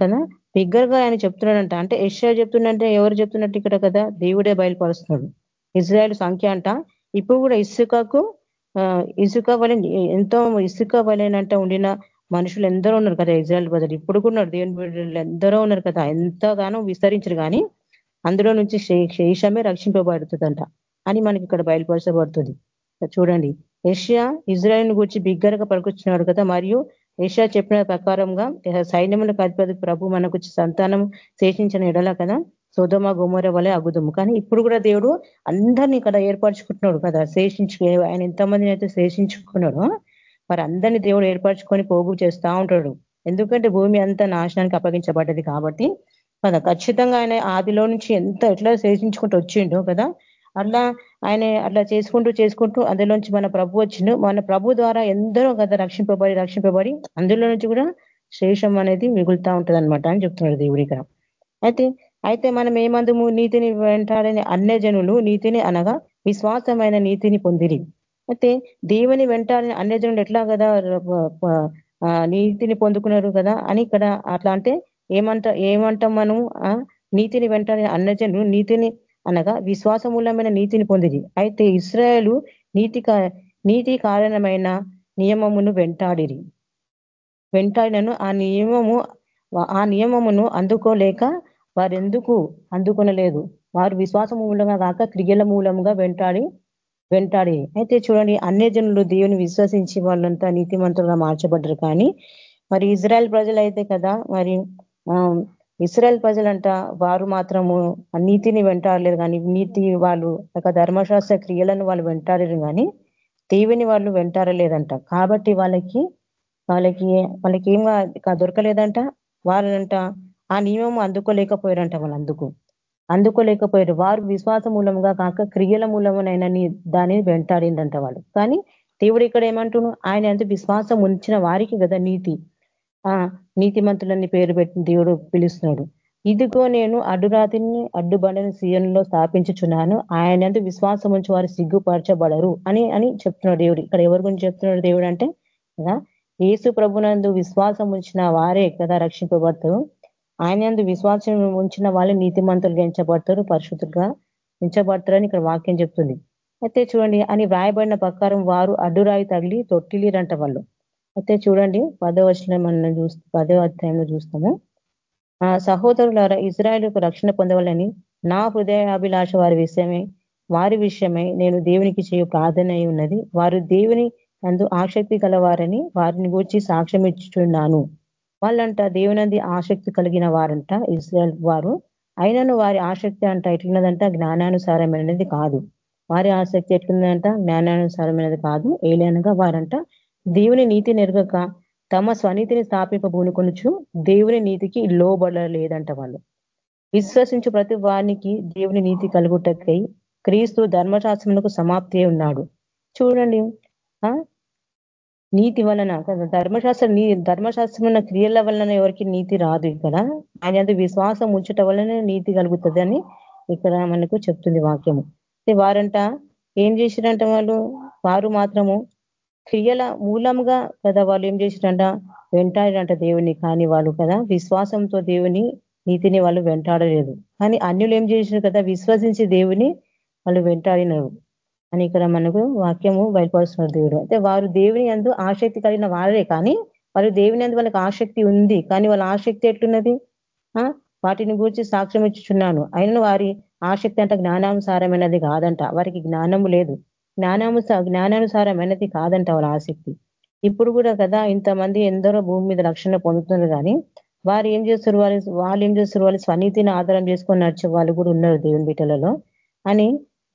కదా బిగ్గరగా ఆయన చెప్తున్నాడంట. అంటే ఎషియా చెప్తున్నంటే ఎవరు చెప్తున్నట్టు ఇక్కడ కదా? దేవుడే బయలుపరుస్తున్నాడు. ఇజ్రాయల్ సంఖ్య అంట. ఇప్పుడు కూడా ఇసుకకు ఇసుక వలె ఎంతో ఇసుక వలెనంట ఉండిన మనుషులు ఎందరో ఉన్నారు కదా ఇజ్రాయల్ ప్రజలు. ఇప్పుడు కూడా ఉన్నారు. దేవుని బిడ్డలు ఎందరో ఉన్నారు కదా. ఎంతగానో విస్తరించరు కానీ అందులో నుంచి శేషమే రక్షింపబడుతుందంట. అని మనకి ఇక్కడ బయలుపరచబడుతుంది. చూడండి. ఏషియా ఇజ్రాయల్ గురించి బిగ్గరగా పలుకొచ్చినాడు కదా. మరియు ఏషియా చెప్పిన ప్రకారంగా సైన్యములకు అధిపతి ప్రభు మనకు సంతానం శేషించిన ఎడల కదా సోదమ గుమర వలె అగుదము. కానీ ఇప్పుడు కూడా దేవుడు అందరినీ ఇక్కడ ఏర్పరచుకుంటున్నాడు కదా. శేషించు ఆయన ఎంతమందిని అయితే శేషించుకున్నాడో. మరి అందరినీ దేవుడు ఏర్పరచుకొని పోగు చేస్తూ ఉంటాడు. ఎందుకంటే భూమి అంతా నాశనానికి అప్పగించబడ్డది కాబట్టి. కదా ఖచ్చితంగా ఆయన ఆదిలో నుంచి ఎంత ఎట్లా శేషించుకుంటూ వచ్చిండో కదా. అట్లా ఆయన అట్లా చేసుకుంటూ చేసుకుంటూ అందులోంచి మన ప్రభు వచ్చిండు. మన ప్రభు ద్వారా ఎందరో కదా రక్షింపబడి రక్షింపబడి అందులో నుంచి కూడా శేషం అనేది మిగులుతా ఉంటుంది అనమాట అని చెప్తున్నాడు దేవుడి ఇక్కడ. అయితే అయితే మనం ఏమందుము? నీతిని వెంటాడని అన్య జనులు నీతిని అనగా విశ్వాసమైన నీతిని పొందిరి. అయితే దేవుని వెంటాలని అన్యజనులు ఎట్లా కదా నీతిని పొందుకున్నారు కదా అని ఇక్కడ అట్లా అంటే ఏమంట ఏమంటాం మనం? నీతిని వెంటాలని అన్యజనులు నీతిని అనగా విశ్వాసమూలమైన నీతిని పొందిది అయితే ఇస్రాయలు నీతి నీతి కారణమైన నియమమును వెంటాడిరి. వెంటాడినను ఆ నియమము ఆ నియమమును అందుకోలేక వారెందుకు అందుకొనలేదు? వారు విశ్వాస మూలంగా కాక క్రియల మూలంగా వెంటాడి వెంటాడి. అయితే చూడండి అన్య జనులు దేవుని విశ్వసించి వాళ్ళంతా నీతిమంతులుగా మార్చబడ్డరు కానీ మరి ఇజ్రాయెల్ ప్రజలు అయితే కదా మరి ఇస్రాయల్ ప్రజలంట వారు మాత్రము నీతిని వెంటాడలేరు కానీ నీతి వాళ్ళు ఒక ధర్మశాస్త్ర క్రియలను వాళ్ళు వెంటాడరు కానీ దేవుని వాళ్ళు వెంటాడలేదంట. కాబట్టి వాళ్ళకి వాళ్ళకి వాళ్ళకి ఏం దొరకలేదంట. వాళ్ళంట ఆ నియమం అందుకోలేకపోయారంట వాళ్ళందుకు. అందుకోలేకపోయారు. వారు విశ్వాస మూలంగా కాక క్రియల మూలమునైనా దానిని వెంటాడిందంట వాళ్ళు. కానీ దేవుడు ఇక్కడ ఏమంటున్నాడు? ఆయన ఎంత విశ్వాసం ఉంచిన వారికి కదా నీతి. ఆ నీతిమంతులని పేరు పెట్టిన దేవుడు పిలుస్తున్నాడు. ఇదిగో నేను అడ్డురాతిని అడ్డుబండని సీఎంలో స్థాపించుచున్నాను. ఆయన ఎంత విశ్వాసం ఉంచి వారు సిగ్గుపరచబడరు అని అని చెప్తున్నాడు దేవుడు. ఇక్కడ ఎవరి గురించి చెప్తున్నాడు దేవుడు అంటే కదా ఏసు ప్రభునందు విశ్వాసం ఉంచిన వారే కదా రక్షింపబడతారు. ఆయన ఎందు విశ్వాసం ఉంచిన వాళ్ళు నీతిమంతులుగా ఎంచబడతారు పరిశుద్ధులుగా ఎంచబడతారని ఇక్కడ వాక్యం చెప్తుంది. అయితే చూడండి అని వ్రాయబడిన ప్రకారం వారు అడ్డురాయి తగిలి తొట్టిలీరంట వాళ్ళు. అయితే చూడండి పదో వచ్చిన మనం చూస్తే పదో అధ్యాయంలో చూస్తాము. ఆ సహోదరులారా ఇజ్రాయల్కు రక్షణ పొందవాలని నా హృదయాభిలాష వారి విషయమే వారి విషయమై నేను దేవునికి చేయ ప్రార్థన ఉన్నది. వారు దేవుని అందు ఆసక్తి కలవారని వారిని గూర్చి సాక్ష్యం ఇచ్చుచున్నాను. వాళ్ళంట దేవునంది ఆసక్తి కలిగిన వారంట ఇజ్రాయల్ వారు. అయినను వారి ఆసక్తి అంట ఎట్లున్నదంట? జ్ఞానానుసారమైనది కాదు. వారి ఆసక్తి ఎట్లుందంట జ్ఞానానుసారమైనది కాదు. ఏలైనగా వారంట దేవుని నీతి నెరగక తమ స్వనీతిని స్థాపింపబూనుకొనుచు దేవుని నీతికి లోబడలేదంట వాళ్ళు. విశ్వసించు ప్రతి వానికి దేవుని నీతి కలుగుటకై క్రీస్తు ధర్మశాస్త్రములకు సమాప్తి ఉన్నాడు. చూడండి. నీతి వలన ధర్మశాస్త్ర ధర్మశాస్త్రం క్రియల వలన ఎవరికి నీతి రాదు ఇక్కడ. ఆయన విశ్వాసం ఉంచటం వలనే నీతి కలుగుతుంది అని ఇక్కడ మనకు చెప్తుంది వాక్యము. వారంట ఏం చేసిరంట వాళ్ళు? వారు మాత్రము క్రియల మూలంగా కదా వాళ్ళు ఏం చేసిరంట? వెంటాడినంట దేవుని కానీ వాళ్ళు కదా విశ్వాసంతో దేవుని నీతిని వాళ్ళు వెంటాడలేదు. కానీ అన్యులు ఏం చేసినారు కదా? విశ్వసించి దేవుని వాళ్ళు వెంటాడినారు. అని ఇక్కడ మనకు వాక్యము బయలుపరుస్తున్నారు దేవుడు. అంటే వారు దేవుని అందు ఆసక్తి కలిగిన వారే. కానీ వారు దేవుని అందు వాళ్ళకి ఆసక్తి ఉంది. కానీ వాళ్ళ ఆసక్తి ఎట్లున్నది? వాటిని గురించి సాక్ష్యం ఇచ్చుచున్నాను అయిన వారి ఆసక్తి అంట జ్ఞానానుసారమైనది కాదంట. వారికి జ్ఞానము లేదు. జ్ఞానాము జ్ఞానానుసారమైనది కాదంట వాళ్ళ ఆసక్తి. ఇప్పుడు కూడా కదా ఇంతమంది ఎందరో భూమి మీద రక్షణ పొందుతున్నారు కానీ వారు ఏం చేస్తారు? వాళ్ళు వాళ్ళు ఏం చేస్తారు? వాళ్ళు స్వనీతిని ఆధారం చేసుకొని నడిచే వాళ్ళు కూడా ఉన్నారు దేవుని బిడ్డలలో. అని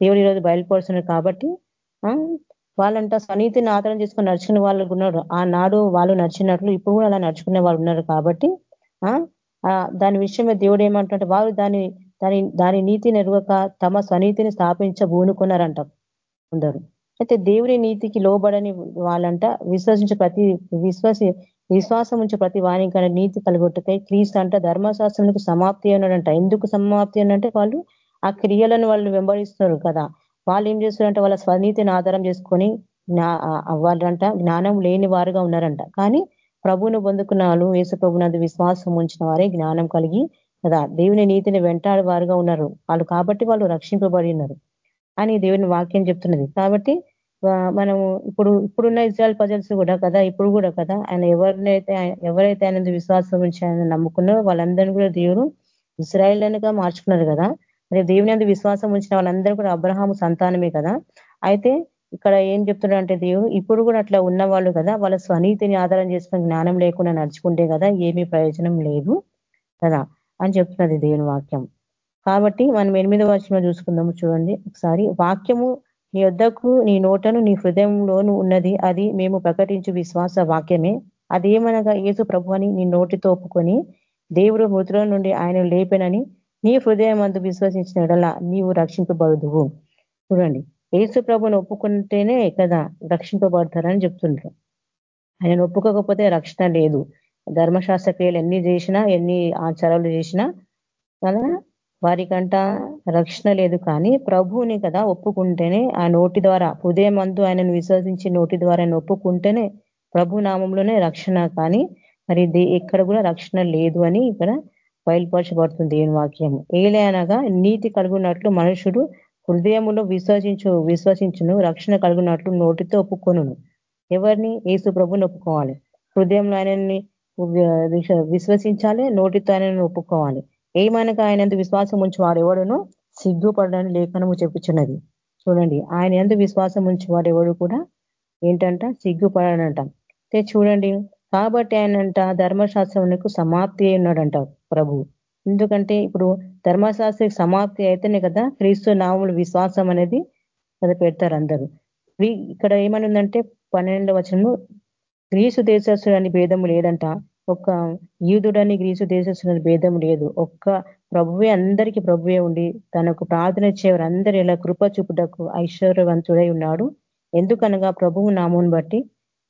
దేవుడు ఈరోజు బయలుపరుస్తున్నారు కాబట్టి వాళ్ళంట స్వనీతిని ఆధారం చేసుకొని నడుచుకునే వాళ్ళు ఉన్నారు. ఆనాడు వాళ్ళు నడిచినట్లు ఇప్పుడు కూడా అలా నడుచుకునే వాళ్ళు ఉన్నారు కాబట్టి దాని విషయమే దేవుడు ఏమంటుంటే వారు దాని దాని దాని నీతి నెరవక తమ స్వనీతిని స్థాపించ బూనుకున్నారంట ఉండరు. అయితే దేవుని నీతికి లోబడని వాళ్ళంట విశ్వసించే ప్రతి విశ్వాస విశ్వాసం ఉంచే ప్రతి వాణికైనా నీతి కలగొట్టుకై క్రీస్తు అంట ధర్మశాస్త్రానికి సమాప్తి అన్నాడంట ఎందుకు సమాప్తి అనంటే వాళ్ళు ఆ క్రియలను వాళ్ళు వెంబడిస్తున్నారు కదా. వాళ్ళు ఏం చేస్తున్నారంటే వాళ్ళ స్వనీతిని ఆధారం చేసుకొని వాళ్ళంట జ్ఞానం లేని వారుగా ఉన్నారంట. కానీ ప్రభువును పొందుకున్న వాళ్ళు యేసు ప్రభునందు విశ్వాసం ఉంచిన వారే జ్ఞానం కలిగి కదా. దేవుని నీతిని వెంటాడి వారుగా ఉన్నారు. వాళ్ళు కాబట్టి వాళ్ళు రక్షింపబడి ఉన్నారు. అని దేవుని వాక్యం చెప్తున్నది. కాబట్టి మనము ఇప్పుడు ఇప్పుడున్న ఇజ్రాయల్ ప్రజల్స్ కూడా కదా ఇప్పుడు కూడా కదా ఆయన ఎవరినైతే ఎవరైతే ఆయన విశ్వాసం ఉంచి ఆయన నమ్ముకున్నారో వాళ్ళందరినీ కూడా దేవుడు ఇజ్రాయల్గా మార్చుకున్నారు కదా. మరి దేవుని అందు విశ్వాసం ఉంచిన వాళ్ళందరూ కూడా అబ్రహాము సంతానమే కదా. అయితే ఇక్కడ ఏం చెప్తున్నాడంటే దేవుడు ఇప్పుడు కూడా అట్లా ఉన్నవాళ్ళు కదా వాళ్ళ స్వనీతిని ఆధారం చేసుకుని జ్ఞానం లేకుండా నడుచుకుంటే కదా ఏమీ ప్రయోజనం లేదు కదా అని చెప్తున్నది దేవుని వాక్యం. కాబట్టి మనం ఎనిమిదవ వర్షంలో చూసుకుందాము చూడండి. ఒకసారి వాక్యము నీ వద్దకు నీ నోటను నీ హృదయంలోను ఉన్నది అది మేము ప్రకటించు విశ్వాస వాక్యమే. అదేమనగా ఏసు ప్రభు అని నీ నోటితో ఒప్పుకొని దేవుడు మృతుల నుండి ఆయన లేపెనని నీ హృదయం అందు విశ్వసించిన ఎడల నీవు రక్షింపబడుదువు. చూడండి ఏసు ప్రభుని ఒప్పుకుంటేనే కదా రక్షింపబడతారని చెప్తుండ్రు. ఆయన ఒప్పుకోకపోతే రక్షణ లేదు. ధర్మశాస్త్ర క్రియలు ఎన్ని చేసినా ఎన్ని ఆచారాలు చేసినా కదా వారికంట రక్షణ లేదు కానీ ప్రభువుని కదా ఒప్పుకుంటేనే ఆ నోటి ద్వారా హృదయం అందు ఆయనను విశ్వసించి నోటి ద్వారా ఆయన ఒప్పుకుంటేనే ప్రభు నామంలోనే రక్షణ కానీ మరి ఎక్కడ కూడా రక్షణ లేదు అని ఇక్కడ బయలుపరచబడుతుంది దేని వాక్యం ఏలైనగా అనగా నీతి కలుగునట్లు మనుషుడు హృదయములో విశ్వసించు విశ్వసించును రక్షణ కలుగునట్లు నోటితో ఒప్పుకొను ఎవరిని? ఏసు ప్రభుని ఒప్పుకోవాలి. హృదయంలో ఆయనని విశ్వసించాలి నోటితో ఆయనను ఒప్పుకోవాలి. ఏమనగా ఆయన విశ్వాసం ఉంచి వాడు ఎవడునో సిగ్గుపడని లేఖనము చెప్పుచున్నది. చూడండి ఆయన ఎందు విశ్వాసం ఉంచి వాడు ఎవడు కూడా ఏంటంట? సిగ్గుపడనంట. చూడండి కాబట్టి ఆయనంట ధర్మశాస్త్రమునకు సమాప్తి ఉన్నాడంట ప్రభు. ఎందుకంటే ఇప్పుడు ధర్మశాస్త్రకి సమాప్తి అయితేనే కదా క్రీస్తు నాములు విశ్వాసం అనేది కదా పెడతారు అందరూ. ఇక్కడ ఏమనుందంటే పన్నెండు వచనము గ్రీసు దేశస్తుడు అని భేదము లేదంట. ఒక యూదుడని గ్రీసు దేశస్తున్న భేదం లేదు. ఒక్క ప్రభువే అందరికీ ప్రభువే ఉండి తనకు ప్రార్థన ఇచ్చేవారు ఇలా కృప చూపుటకు ఐశ్వర్యవంతుడై ఉన్నాడు. ఎందుకనగా ప్రభువు నామం బట్టి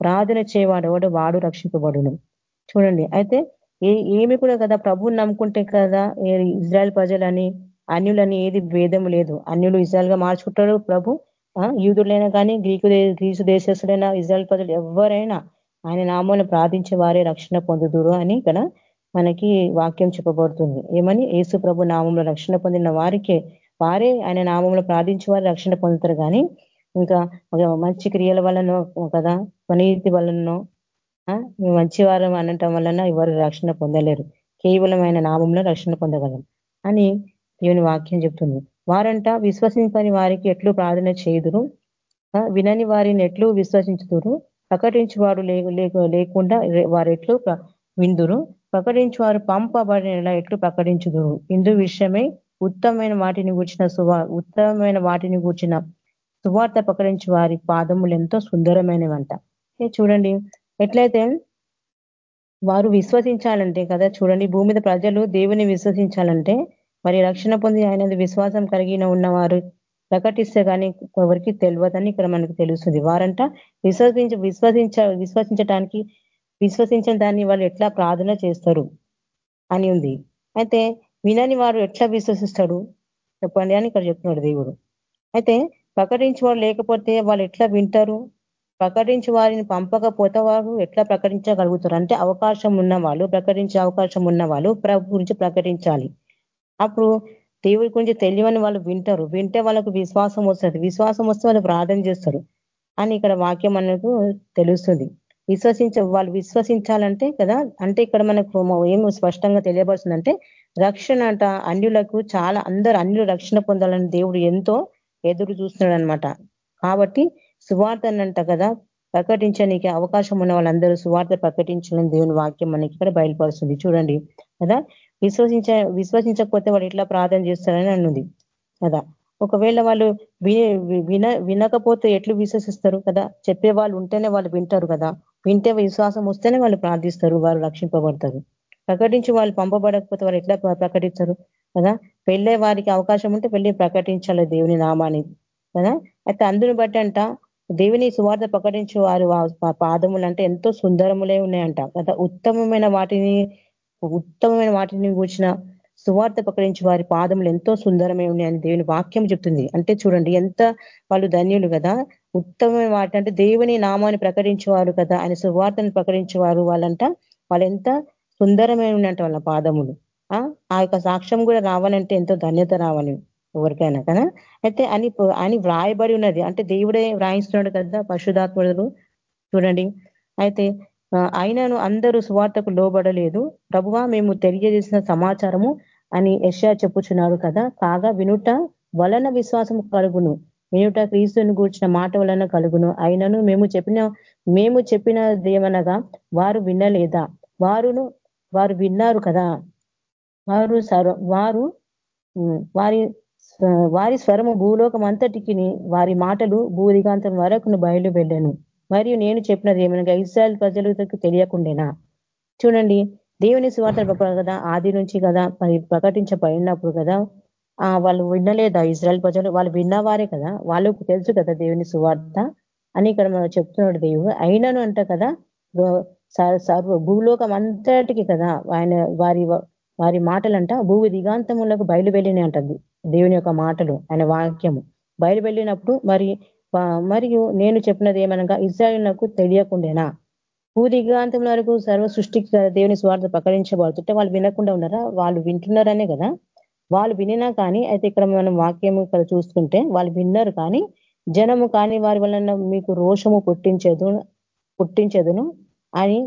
ప్రార్థన చేయవాడు ఎవడు? వాడు రక్షింపబడును. చూడండి. అయితే ఏమి కూడా కదా ప్రభువుని నమ్ముకుంటే కదా ఇజ్రాయల్ ప్రజలని అన్యులని ఏది భేదం లేదు. అన్యులు ఇజ్రాయల్గా మార్చుకుంటాడు ప్రభు యూదులైనా కానీ గ్రీకు గ్రీసు దేశస్తుడైనా ఇజ్రాయల్ ప్రజలు ఎవరైనా ఆయన నామంలో ప్రార్థించే వారే రక్షణ పొందుదురు అని ఇక్కడ మనకి వాక్యం చెప్పబడుతుంది. ఏమని? యేసు ప్రభు నామంలో రక్షణ పొందిన వారికే వారే ఆయన నామంలో ప్రార్థించే వారు రక్షణ పొందుతారు. కానీ ఇంకా మంచి క్రియల వలనో కదా స్వనీతి వలనో మంచి వారం అనటం వలన ఎవరు రక్షణ పొందలేరు. కేవలం ఆయన నామంలో రక్షణ పొందగలం అని దేవుని వాక్యం చెప్తుంది. వారంట విశ్వసించని వారికి ఎట్లు ప్రార్థన చేయుదురు? వినని వారిని ఎట్లు విశ్వసించుదురు? ప్రకటించువాడు లేకుండా వారు ఎట్లు విందురు ప్రకటించు వారు పంపబడిన ఎట్లు ప్రకటించుదురు? ఇందు విషయమై ఉత్తమమైన వాటిని కూర్చిన సువా ఉత్తమమైన వాటిని కూర్చిన సువార్త ప్రకటించి వారి పాదములు ఎంతో సుందరమైనవంట. చూడండి. ఎట్లయితే వారు విశ్వసించాలంటే కదా చూడండి. భూమి మీద ప్రజలు దేవుని విశ్వసించాలంటే మరి రక్షణ పొంది ఆయన విశ్వాసం కలిగిన ఉన్నవారు ప్రకటిస్తే కానీ ఎవరికి తెలియదని ఇక్కడ మనకు తెలుస్తుంది. వారంట విశ్వసించ విశ్వసించ విశ్వసించటానికి విశ్వసించిన దాన్ని వాళ్ళు ఎట్లా ప్రార్థన చేస్తారు అని ఉంది. అయితే వినని వారు ఎట్లా విశ్వసిస్తాడు చెప్పండి అని ఇక్కడ చెప్తున్నాడు దేవుడు. అయితే ప్రకటించి లేకపోతే వాళ్ళు ఎట్లా వింటారు? ప్రకటించి వారిని పంపకపోతే వారు ఎట్లా ప్రకటించగలుగుతారు? అంటే అవకాశం ఉన్న వాళ్ళు ప్రకటించే అవకాశం ఉన్న వాళ్ళు ప్రభు గురించి ప్రకటించాలి. అప్పుడు దేవుడి గురించి తెలియని వాళ్ళు వింటారు. వింటే వాళ్ళకు విశ్వాసం వస్తుంది. విశ్వాసం వస్తే వాళ్ళు ప్రార్థన చేస్తారు అని ఇక్కడ వాక్యం మనకు తెలుస్తుంది. విశ్వసించ వాళ్ళు విశ్వసించాలంటే కదా అంటే ఇక్కడ మనకు ఏం స్పష్టంగా తెలియబడుతుందంటే రక్షణ అంట అన్యులకు చాలా అందరు అన్యులు రక్షణ పొందాలని దేవుడు ఎంతో ఎదురు చూస్తున్నాడు అనమాట కాబట్టి సువార్తనంట కదా ప్రకటించడానికి అవకాశం ఉన్న వాళ్ళందరూ సువార్త ప్రకటించాలని దేవుని వాక్యం మనకి ఇక్కడ బయలుపరుస్తుంది. చూడండి కదా విశ్వసించ విశ్వసించకపోతే వాడు ఎట్లా ప్రార్థన చేస్తారని అన్నది. కదా? ఒకవేళ వాళ్ళు విన వినకపోతే ఎట్లు విశ్వసిస్తారు కదా? చెప్పే వాళ్ళు ఉంటేనే వాళ్ళు వింటారు కదా? వింటే విశ్వాసం వస్తేనే వాళ్ళు ప్రార్థిస్తారు వారు రక్షింపబడతారు. ప్రకటించి వాళ్ళు పంపబడకపోతే వాళ్ళు ఎట్లా ప్రకటిస్తారు? కదా? పెళ్ళే వారికి అవకాశం ఉంటే వెళ్ళి ప్రకటించాలి దేవుని నామాన్ని. కదా? అయితే అందుని బట్టి అంట దేవుని సువార్త ప్రకటించే వారు పాదములు అంటే ఎంతో సుందరములే ఉన్నాయంట. కదా? ఉత్తమమైన వాటిని ఉత్తమమైన వాటిని కూర్చిన సువార్త ప్రకటించి వారి పాదములు ఎంతో సుందరమే ఉన్నాయని దేవుని వాక్యం చెప్తుంది. అంటే చూడండి ఎంత వాళ్ళు ధన్యులు కదా. ఉత్తమమైన వాటి అంటే దేవుని నామాన్ని ప్రకటించేవారు కదా. ఆయన సువార్తను ప్రకటించేవారు వాళ్ళంట. వాళ్ళు ఎంత సుందరమైన ఉన్నట్టు వాళ్ళ పాదములు. ఆ యొక్క సాక్ష్యం కూడా రావాలంటే ఎంతో ధన్యత రావాలి ఎవరికైనా కదా. అయితే అని అని వ్రాయబడి ఉన్నది. అంటే దేవుడే వ్రాయిస్తున్నాడు కదా పశుధాత్ముడు చూడండి. అయితే ఆయనను అందరూ సువార్తకు లోబడలేదు. ప్రభువా మేము తెలియజేసిన సమాచారము అని యశా చెప్పుచున్నారు కదా. కాగా వినుట వలన విశ్వాసం కలుగును. వినుట క్రీస్తుని గూర్చిన మాట వలన కలుగును. అయినను మేము చెప్పిన మేము చెప్పినదేమనగా వారు వినలేదా? వారును వారు విన్నారు కదా. వారు వారు వారి వారి స్వరము భూలోకం అంతటికి వారి మాటలు భూదిగాంతం వరకును బయలు వెళ్ళను మరియు నేను చెప్పినది ఏమనగా ఇస్రాయల్ ప్రజలకు తెలియకుండేనా? చూడండి దేవుని సువార్త కదా ఆది నుంచి కదా ప్రకటించబడినప్పుడు కదా వాళ్ళు వినలేదా? ఇజ్రాయల్ ప్రజలు వాళ్ళు విన్నవారే కదా? వాళ్ళకు తెలుసు కదా దేవుని సువార్త? అని ఇక్కడ మనం చెప్తున్నాడు దేవుడు. అయినను అంట కదా సర్వ భూలోకం అంతటికి కదా ఆయన వారి వారి మాటలంట భూమి దిగాంతములకు బయలు వెళ్ళిన అంటది దేవుని యొక్క మాటలు ఆయన వాక్యము. బయలు వెళ్ళినప్పుడు మరి మరియు నేను చెప్పినది ఏమనగా ఇజ్రాయిల్కు తెలియకుండేనా? భూదిగాంతం వరకు సర్వ సృష్టికి దేవుని స్వార్థ ప్రకటించబడుతుంటే వాళ్ళు వినకుండా ఉన్నారా? వాళ్ళు వింటున్నారనే కదా? వాళ్ళు వినినా కానీ అయితే ఇక్కడ మనం వాక్యం ఇక్కడ చూసుకుంటే వాళ్ళు విన్నారు కానీ జనము కాని వారి వలన మీకు రోషము పుట్టించదు పుట్టించదును అని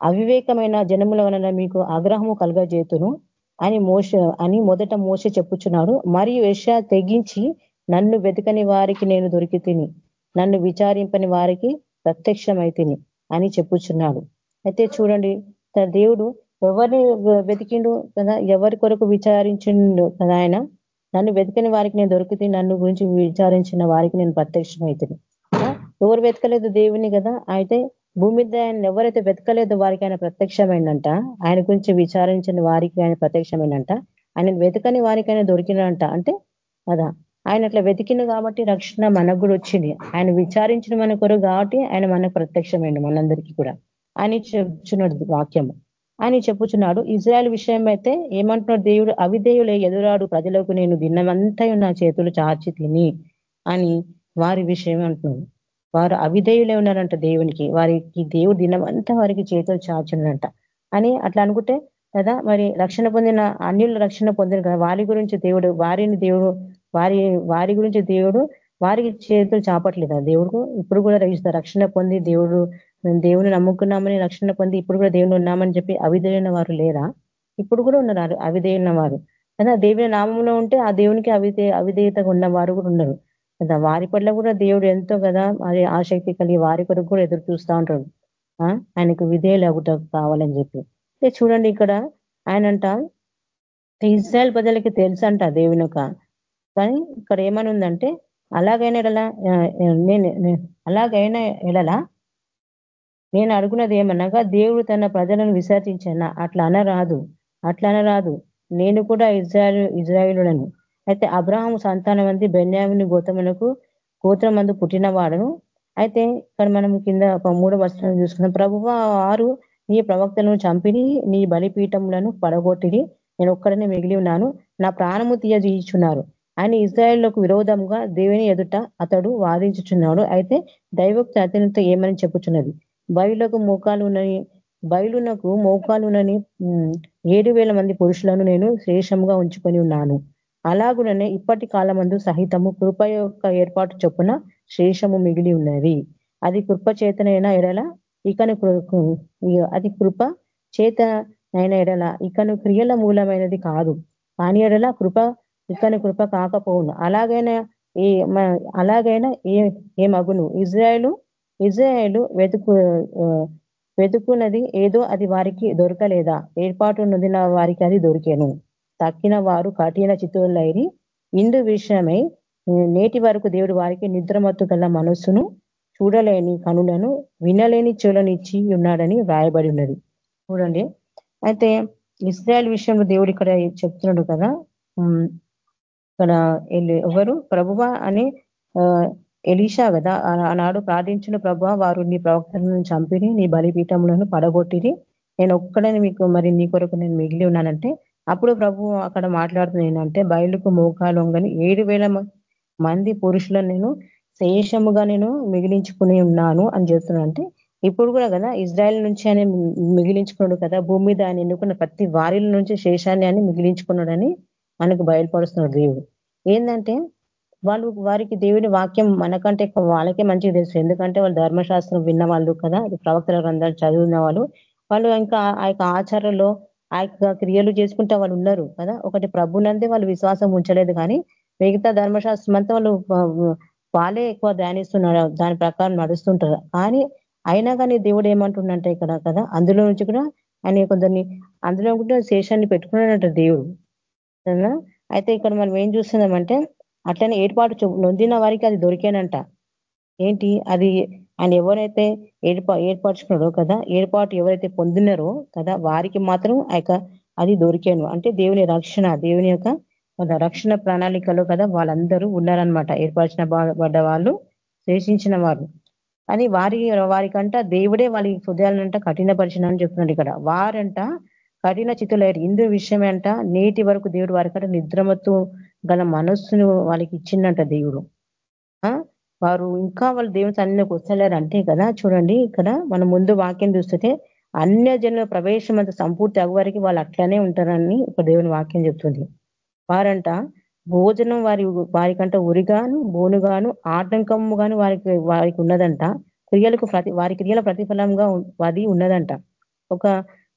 అవివేకమైన జనముల వలన మీకు ఆగ్రహము కలగజేతును అని మోస అని మొదట మోస చెప్పుచున్నాడు. మరియు యశ తెగించి నన్ను వెతకని వారికి నేను దొరికి తిని నన్ను విచారింపని వారికి ప్రత్యక్షమైతిని అని చెప్పుచున్నాడు. అయితే చూడండి తన దేవుడు ఎవరిని వెతికిండు? కదా ఎవరి కొరకు విచారించిండు? కదా ఆయన నన్ను వెతికని వారికి నేను దొరికితే నన్ను గురించి విచారించిన వారికి నేను ప్రత్యక్షం అవుతుంది ఎవరు వెతకలేదు దేవుని కదా? అయితే భూమి మీద ఆయన ఎవరైతే వెతకలేదో వారికి ఆయన ప్రత్యక్షమైందంట ఆయన గురించి విచారించిన వారికి ఆయన ప్రత్యక్షమైందంట ఆయన వెతకని వారికి ఆయన దొరికినంట అంటే అదా ఆయన అట్లా వెతికిన కాబట్టి రక్షణ మనకు కూడా వచ్చింది. ఆయన విచారించిన మన కొరకు కాబట్టి ఆయన మనకు ప్రత్యక్షమైంది మనందరికీ కూడా. అని చెప్తున్నాడు వాక్యము. అని చెప్పుచున్నాడు ఇజ్రాయల్ విషయం అయితే ఏమంటున్నాడు దేవుడు? అవిధేయులే ఎదురాడు ప్రజలకు నేను దిన్నమంతా నా చేతులు చాచి తిని అని వారి విషయం అంటున్నాడు. వారు అవిధేయులే ఉన్నారంట దేవునికి. వారికి దేవుడు దినమంతా వారికి చేతులు చాచున్నారంట అని అట్లా అనుకుంటే కదా మరి రక్షణ పొందిన అన్యుల రక్షణ పొందిన కదా వారి గురించి దేవుడు వారిని దేవుడు వారి వారి గురించి దేవుడు వారికి చేతులు చాపట్లేదు. దేవుడు ఇప్పుడు కూడా రక్షణ పొంది దేవుడు దేవుని నమ్ముకున్నామని రక్షణ పొంది ఇప్పుడు కూడా దేవుని ఉన్నామని చెప్పి అవిధేయన వారు లేరా? ఇప్పుడు కూడా ఉన్నారు. అవిధేయన వారు. కదా దేవుని నామంలో ఉంటే ఆ దేవునికి అవిధే అవిధేయతగా ఉన్న వారు కూడా ఉన్నారు కదా వారి పట్ల కూడా దేవుడు ఎంతో కదా అది ఆసక్తి కలిగి వారి కొరకు కూడా ఎదురు చూస్తూ ఉంటాడు. ఆయనకు విధేయులగుట కావాలని చెప్పి. చూడండి ఇక్కడ. ఆయనంట ఇజ్రాయల్ ప్రజలకి తెలుసంట దేవుని యొక్క కానీ ఇక్కడ ఏమని ఉందంటే అలాగైనా ఎడల నేను అలాగైనా ఎడలా నేను అడుగున్నది ఏమనగా దేవుడు తన ప్రజలను విసర్జించనా? అట్లా అనరాదు. అట్లా అనరాదు. నేను కూడా ఇజ్రాయల్ ఇజ్రాయిలులను. అయితే అబ్రహాం సంతానం అంది బెన్యామిని గోతములకు గోత్రమందు పుట్టినవాడను. అయితే ఇక్కడ మనం కింద మూడో వస్త్రం చూసుకున్నాం ప్రభువ వారు నీ ప్రవక్తలను చంపిని నీ బలిపీఠములను పడగొట్టిని నేను ఒక్కడనే మిగిలి ఉన్నాను. నా ప్రాణము తీయజీయిచున్నారు. ఆయన ఇజ్రాయెల్లోకి విరోధంగా దేవుని ఎదుట అతడు వాదించుచున్నాడు. అయితే దైవక్తి అతనితో ఏమని చెప్పుచున్నది? బయలుకు మోకాలు ఉన్నని బయలునకు మోకాలునని ఏడు మంది పురుషులను నేను శేషంగా ఉంచుకొని ఉన్నాను. అలాగుననే ఇప్పటి కాలమందు సహితము కృప యొక్క ఏర్పాటు చొప్పున శేషము మిగిలి ఉన్నది. అది కృప చేతనైనా ఎడల ఇకను అది కృప చేత అయిన ఎడల ఇకను క్రియల మూలమైనది కాదు. కాని ఎడల కృప ఇకను కృప కాకపోవును. అలాగైనా ఈ అలాగైనా ఏ ఏ మగును ఇజ్రాయలు ఇజ్రాయేలు వెతుకు వెతుకున్నది ఏదో అది వారికి దొరకలేదా? ఏర్పాటు ఉన్నది నా వారికి అది దొరికేను. తక్కిన వారు కఠిన చిత్తులైరి ఇందు విషయమై నేటి వరకు దేవుడు వారికి నిద్రమత్తు గల మనస్సును చూడలేని కనులను వినలేని చెవులనిచ్చి ఉన్నాడని వ్రాయబడి ఉన్నది. చూడండి. అయితే ఇస్రాయల్ విషయంలో దేవుడు ఇక్కడ చెప్తున్నాడు కదా. ఇక్కడ ఎవరు? ప్రభువ అని ఎలీషా కదా? ఆనాడు ప్రార్థించిన ప్రభువ వారు నీ ప్రవక్తలను చంపిని నీ బలిపీఠములను పడగొట్టిని నేను ఒక్కడని మీకు మరి నీ కొరకు నేను మిగిలి ఉన్నానంటే అప్పుడు ప్రభు అక్కడ మాట్లాడుతుంది ఏంటంటే బయలుకు మోకాలు వంగని ఏడు మంది పురుషులను నేను శేషముగా నేను మిగిలించుకుని ఉన్నాను అని చెప్తున్నానంటే ఇప్పుడు కూడా కదా ఇజ్రాయెల్ నుంచి ఆయన మిగిలించుకున్నాడు కదా భూమి మీద ఆయన ఎన్నుకున్న ప్రతి వారిల నుంచి శేషాన్ని అని మిగిలించుకున్నాడని మనకు బయలుపరుస్తున్నాడు దేవుడు. ఏంటంటే వాళ్ళు వారికి దేవుని వాక్యం మనకంటే వాళ్ళకే మంచిగా తెలుసు. ఎందుకంటే వాళ్ళు ధర్మశాస్త్రం విన్న వాళ్ళు కదా ప్రవక్తల గ్రంథాలు చదివిన వాళ్ళు. వాళ్ళు ఇంకా ఆ యొక్క ఆచారంలో ఆ యొక్క క్రియలు చేసుకుంటే వాళ్ళు ఉన్నారు కదా. ఒకటి ప్రభునందే వాళ్ళు విశ్వాసం ఉంచలేదు కానీ మిగతా ధర్మశాస్త్రం అంతా వాళ్ళు వాళ్ళే ఎక్కువ ధ్యానిస్తున్నారు. దాని ప్రకారం నడుస్తుంటారు కానీ అయినా కానీ దేవుడు ఏమంటుండంటే ఇక్కడ కదా అందులో నుంచి కూడా ఆయన కొందరిని అందులో కూడా శేషాన్ని పెట్టుకున్నాడంట దేవుడు. అయితే ఇక్కడ మనం ఏం చూస్తున్నామంటే అట్లనే ఏర్పాటు నొందిన వారికి అది దొరికేనంట. ఏంటి? అది ఆయన ఎవరైతే ఏర్పా ఏర్పరచుకున్నాడో కదా ఏర్పాటు ఎవరైతే పొందినారో కదా వారికి మాత్రం ఆ అది దొరికాను. అంటే దేవుని రక్షణ దేవుని యొక్క రక్షణ ప్రణాళికలో కదా వాళ్ళందరూ ఉన్నారనమాట ఏర్పరిచిన పడ్డ వాళ్ళు శేషించిన వారు అని వారి వారికంట దేవుడే వాళ్ళ హృదయాలంట కఠినపరిచిన అని చెప్తున్నాడు ఇక్కడ. వారంట కఠిన చిత్తులయ్యారు ఇందు విషయమేంట నేటి వరకు దేవుడు వారికంటే నిద్రమతో గల మనస్సును వాళ్ళకి ఇచ్చిందంట దేవుడు. వారు ఇంకా వాళ్ళు దేవుని సన్నిధికి వస్తలేరు అంటే కదా చూడండి ఇక్కడ మనం ముందు వాక్యం చూస్తుంటే అన్యజనుల ప్రవేశం అంత సంపూర్తి అవ్వరికి వాళ్ళు అట్లనే ఉంటారని ఒక దేవుని వాక్యం చెప్తుంది. వారంట భోజనం వారి వారికంట ఉరిగాను బోనుగాను ఆటంకము గాను వారికి వారికి ఉన్నదంట. క్రియలకు ప్రతి వారి క్రియల ప్రతిఫలంగా అది ఉన్నదంట. ఒక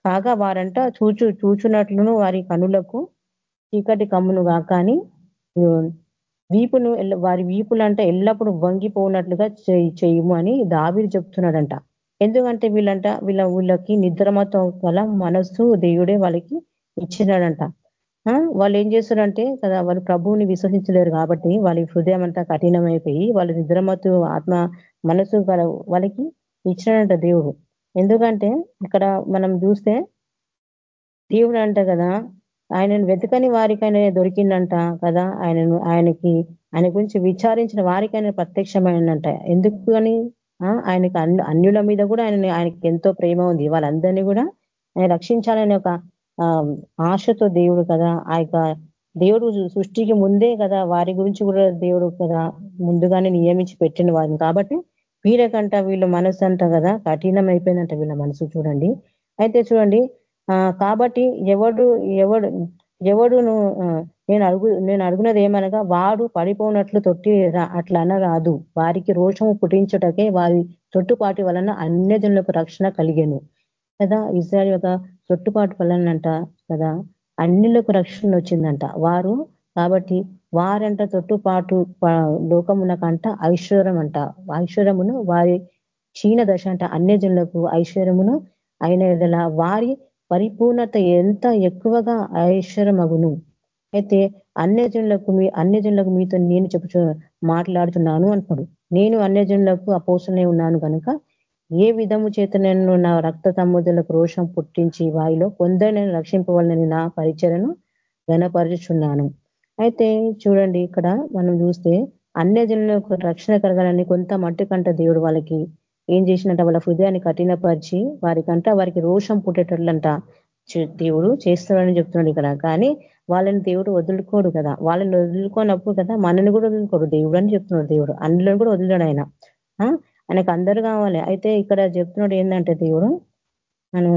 కాగా వారంట చూచు చూచున్నట్లును వారి కనులకు చీకటి కమ్మును కాకాని వీపును వారి వీపులంట ఎల్లప్పుడూ వంగిపోనట్లుగా చేయము అని దావిరి చెప్తున్నాడంట. ఎందుకంటే వీళ్ళంట వీళ్ళ వీళ్ళకి నిద్రమతో గల మనస్సు దేవుడే వాళ్ళకి ఇచ్చినాడంట. వాళ్ళు ఏం చేస్తున్నారంటే కదా వాళ్ళు ప్రభువుని విశ్వసించలేరు కాబట్టి వాళ్ళ హృదయం అంతా కఠినమైపోయి వాళ్ళ నిద్రమత్తు ఆత్మ మనసు వాళ్ళకి ఇచ్చినాడంట దేవుడు. ఎందుకంటే ఇక్కడ మనం చూస్తే దేవుడు అంట కదా ఆయనను వెతకని వారికైనా దొరికిందంట కదా ఆయనను ఆయనకి ఆయన గురించి విచారించిన వారికైనా ప్రత్యక్షమైనంట ఎందుకు అని? ఆయనకి అన్యుల మీద కూడా ఆయన ఆయనకి ఎంతో ప్రేమ ఉంది. వాళ్ళందరినీ కూడా ఆయన రక్షించాలనే ఒక ఆశతో దేవుడు కదా ఆ దేవుడు సృష్టికి ముందే కదా వారి గురించి కూడా దేవుడు కదా ముందుగానే నియమించి పెట్టిన వారిని. కాబట్టి వీళ్ళకంట వీళ్ళ మనసు అంట కదా కఠినం అయిపోయిందంట వీళ్ళ మనసు చూడండి. అయితే చూడండి కాబట్టి ఎవడు ఎవడు ఎవడు నేను అడుగు నేను అడుగునది ఏమనగా వాడు పడిపోనట్లు తొట్టి అట్లా అనరాదు. వారికి రోషము పుట్టించుటకే వారి తొట్టుపాటి వలన అన్యజనులకు రక్షణ కలిగేను. కదా ఇజ్రాయల్ యొక్క తొట్టుపాటు వలనంట కదా అన్నిలకు రక్షణ వచ్చిందంట. వారు కాబట్టి వారంట తొట్టుపాటు లోకమునకంట ఐశ్వర్యం అంట ఐశ్వర్యమును వారి క్షీణ దశ అంట అన్యజనులకు ఐశ్వర్యమును అయిన వారి పరిపూర్ణత ఎంత ఎక్కువగా ఐశ్వర్యమగును. అయితే అన్యజనులకు మీ అన్యజనులకు మీతో నేను చెప్పు మాట్లాడుతున్నాను అంటున్నాడు నేను అన్యజనులకు అపోసనే ఉన్నాను కనుక ఏ విధము చేత నేను నా రక్త సముద్రులకు రోషం పుట్టించి వాయిలో కొందరు నేను రక్షింపవాలని నా పరిచయను ఘనపరుచున్నాను అయితే చూడండి ఇక్కడ మనం చూస్తే అన్య జనులకు రక్షణ కలగాలని కొంత మట్టుకంట దేవుడు వాళ్ళకి ఏం చేసినట్ట వాళ్ళ హృదయాన్ని కఠినపరిచి వారికంట వారికి రోషం పుట్టేటట్లంట దేవుడు చేస్తాడని చెప్తున్నాడు ఇక్కడ. కానీ వాళ్ళని దేవుడు వదులుకోడు కదా. వాళ్ళని వదులుకోనప్పుడు కదా మనని కూడా వదులుకోడు. దేవుడు అని చెప్తున్నాడు దేవుడు. అందులో కూడా వదిలాడు ఆయన. ఆయనకు అందరు కావాలి. అయితే ఇక్కడ చెప్తున్నాడు ఏంటంటే దేవుడు? మనం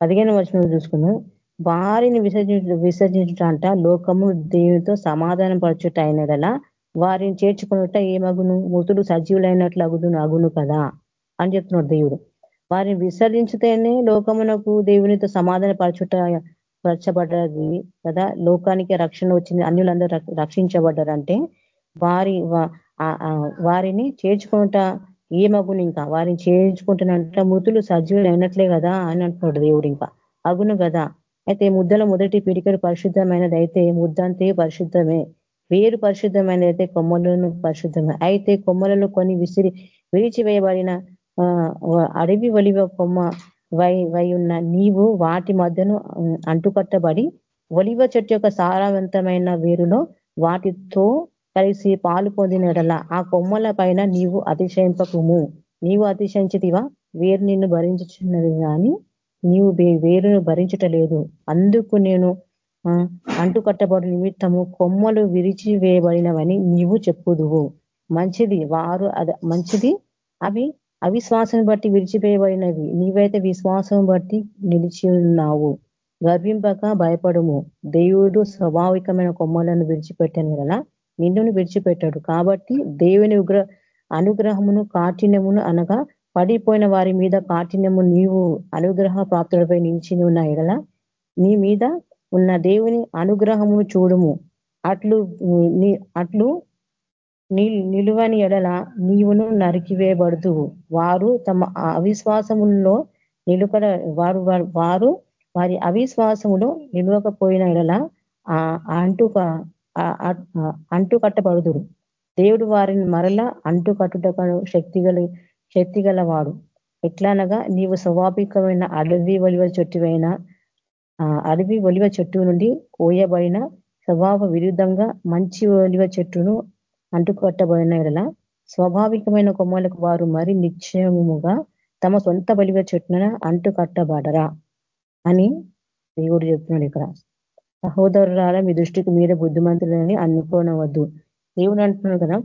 పదిహేను వచ్చిన చూసుకున్నాం వారిని విసర్జించు విసర్జించుట అంట లోకము దేవునితో సమాధానం పరచుట అయినదల వారిని చేర్చుకున్నట ఏమగును? మృతుడు సజీవులైనట్లు అగుదును అగును కదా? అని చెప్తున్నాడు దేవుడు. వారిని విసర్జించితేనే లోకమునకు దేవునితో సమాధాన పరచుట పరచబడ్డది కదా? లోకానికి రక్షణ వచ్చింది అన్యులందరూ రక్షించబడ్డారంటే వారి వారిని చేర్చుకుంటా ఏమగును ఇంకా? వారిని చేర్చుకుంటున్నంట మృతులు సజీవులు అయినట్లే కదా? అని అంటున్నాడు దేవుడు ఇంకా. అగును కదా? అయితే ముద్దల మొదటి పిడికలు పరిశుద్ధమైనది అయితే ముద్దంతే పరిశుద్ధమే. వేరు పరిశుద్ధమైనది అయితే కొమ్మలను పరిశుద్ధమే. అయితే కొమ్మలలో కొన్ని విసిరి విరిచివేయబడిన అడవి ఒలివ కొమ్మ వై వై ఉన్న నీవు వాటి మధ్యను అంటుకట్టబడి ఒలివ చెట్టు యొక్క సారవంతమైన వేరులో వాటితో కలిసి పాలు పొందినడల ఆ కొమ్మల పైన నీవు అతిశయింపకుము. నీవు అతిశయించితివా? వేరు నిన్ను భరించుచున్నది కానీ నీవు వేరును భరించటలేదు. అందుకు నేను అంటుకట్టబడి నిమిత్తము కొమ్మలు విరిచి వేయబడినవని నీవు చెప్పుదువు. మంచిది వారు మంచిది అవి అవిశ్వాసం బట్టి విరిచివేయబడినవి. నీవైతే విశ్వాసం బట్టి నిలిచి ఉన్నావు. గర్వింపక భయపడము. దేవుడు స్వాభావికమైన కొమ్మలను విడిచిపెట్టాను కదా నిన్నును విడిచిపెట్టాడు కాబట్టి దేవుని ఉగ్ర అనుగ్రహమును కాఠిన్యమును అనగా పడిపోయిన వారి మీద కాఠిన్యము నీవు అనుగ్రహ ప్రాప్తులపై నిలిచి ఉన్న ఎడల నీ మీద ఉన్న దేవుని అనుగ్రహమును చూడుము. అట్లు అట్లు నిలువని ఎడల నీవును నరికివేయబడుతువు వారు తమ అవిశ్వాసములో నిలుకడ వారు వారు వారి అవిశ్వాసములో నిలవకపోయిన ఎడల అంటు అంటు కట్టబడుదురు. దేవుడు వారిని మరలా అంటు కట్టుట శక్తి శక్తి గలవాడు ఎట్లనగా నీవు స్వాభావికమైన అడవి ఒలివ చెట్టువైన అడవి ఒలివ చెట్టు నుండి కోయబడిన స్వభావ విరుద్ధంగా మంచి ఒలివ చెట్టును అంటుకట్టబడిన ఎడల స్వాభావికమైన కొమ్మలకు వారు మరి నిశ్చయముగా తమ సొంత బలివ చెట్టున అంటుకట్టబడరా అని దేవుడు చెప్తున్నాడు ఇక్కడ. సహోదరురాల మీ దృష్టికి మీరే బుద్ధిమంతులని అనుకోనవద్దు. దేవుడు అంటున్నాడు కదా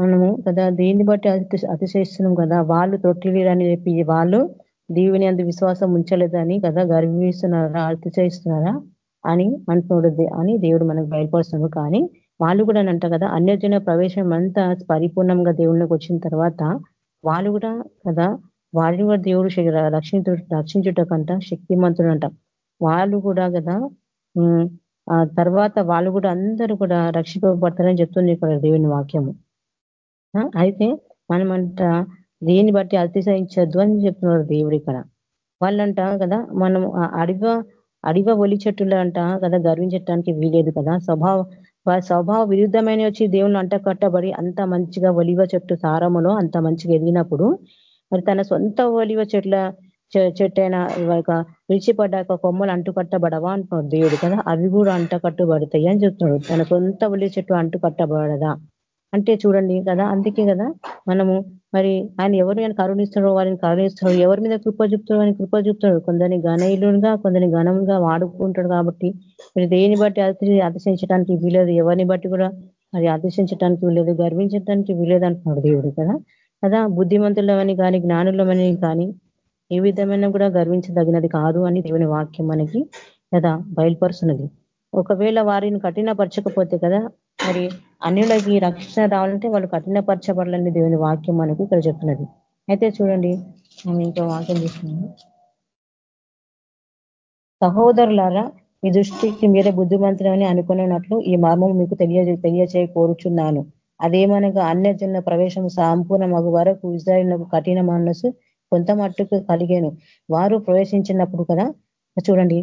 మనము కదా దేన్ని బట్టి అతిశయిస్తున్నాం కదా? వాళ్ళు తొట్టిలీరని చెప్పి వాళ్ళు దేవుని అంత విశ్వాసం ఉంచలేదని కదా? గర్విస్తున్నారా? అతిశయిస్తున్నారా? అని అంటున్నాడు అని దేవుడు మనకు బయలుపరుస్తున్నాడు. కానీ వాళ్ళు కూడా అంట కదా అన్యజన ప్రవేశం అంతా పరిపూర్ణంగా దేవుళ్ళకి వచ్చిన తర్వాత వాళ్ళు కూడా కదా వారిని కూడా దేవుడు రక్షించు రక్షించుటకంట శక్తిమంతుడు అంట వాళ్ళు కూడా కదా ఆ తర్వాత వాళ్ళు కూడా అందరూ కూడా రక్షింపబడతారని చెప్తుంది ఇక్కడ దేవుని వాక్యము. అయితే మనమంట దేన్ని బట్టి అతిశయించద్దు అని చెప్తున్నారు దేవుడు ఇక్కడ. వాళ్ళంట కదా మనం అడివ అడివ ఒలి చెట్టులు అంట కదా గర్వించటానికి వీలేదు కదా. స్వభావ వారి స్వభావ విరుద్ధమైన వచ్చి దేవుని అంట కట్టబడి అంత మంచిగా ఒలివ చెట్టు సారములో అంత మంచిగా ఎదిగినప్పుడు మరి తన సొంత ఒలివ చెట్ల చెట్టైన విడిచిపడ్డాక కొమ్మలు అంటుకట్టబడవా అంటున్నాడు దేవుడు కదా. అవి కూడా అంట కట్టుబడతాయి అని చెప్తున్నాడు. తన సొంత ఒలి చెట్టు అంటు కట్టబడదా? అంటే చూడండి కదా అందుకే కదా మనము మరి ఆయన ఎవరు ఆయన కరుణిస్తున్నారో వారిని కరుణిస్తున్నాడు ఎవరి మీద కృప చూపుతాడో అని కృప చూపుతాడు కొందరిని ఘనయులుగా కొందరిని ఘనంగా వాడుకుంటాడు కాబట్టి మీరు దేని బట్టి అతి అతిశించడానికి వీలేదు ఎవరిని బట్టి కూడా అది అతిశించడానికి వీలేదు గర్వించడానికి వీలేదు అంటున్నాడు దేవుడు కదా. కదా బుద్ధిమంతులమని కానీ జ్ఞానులమని కానీ ఏ విధమైన కూడా గర్వించదగినది కాదు అని దేవుని వాక్యం మనకి కదా బయలుపరుస్తున్నది. ఒకవేళ వారిని కఠినపరచకపోతే కదా మరి అన్యులకి రక్షణ రావాలంటే వాళ్ళు కఠినపరచబడాలని దేవుని వాక్యం మనకు ఇక్కడ చెప్తున్నది. అయితే చూడండి మేము ఇంకో వాక్యం చూస్తున్నాము. సహోదరులారా మీ దృష్టికి మీరే బుద్ధిమంతులని అనుకున్నట్లు ఈ మర్మం మీకు తెలియ తెలియచేయ కోరుచున్నాను అదేమనగా అన్యజనుల ప్రవేశం సంపూర్ణమగు వరకు ఇజ్రాయిల్కు కఠిన మనసు కొంత మట్టుకు కలిగాను. వారు ప్రవేశించినప్పుడు కదా చూడండి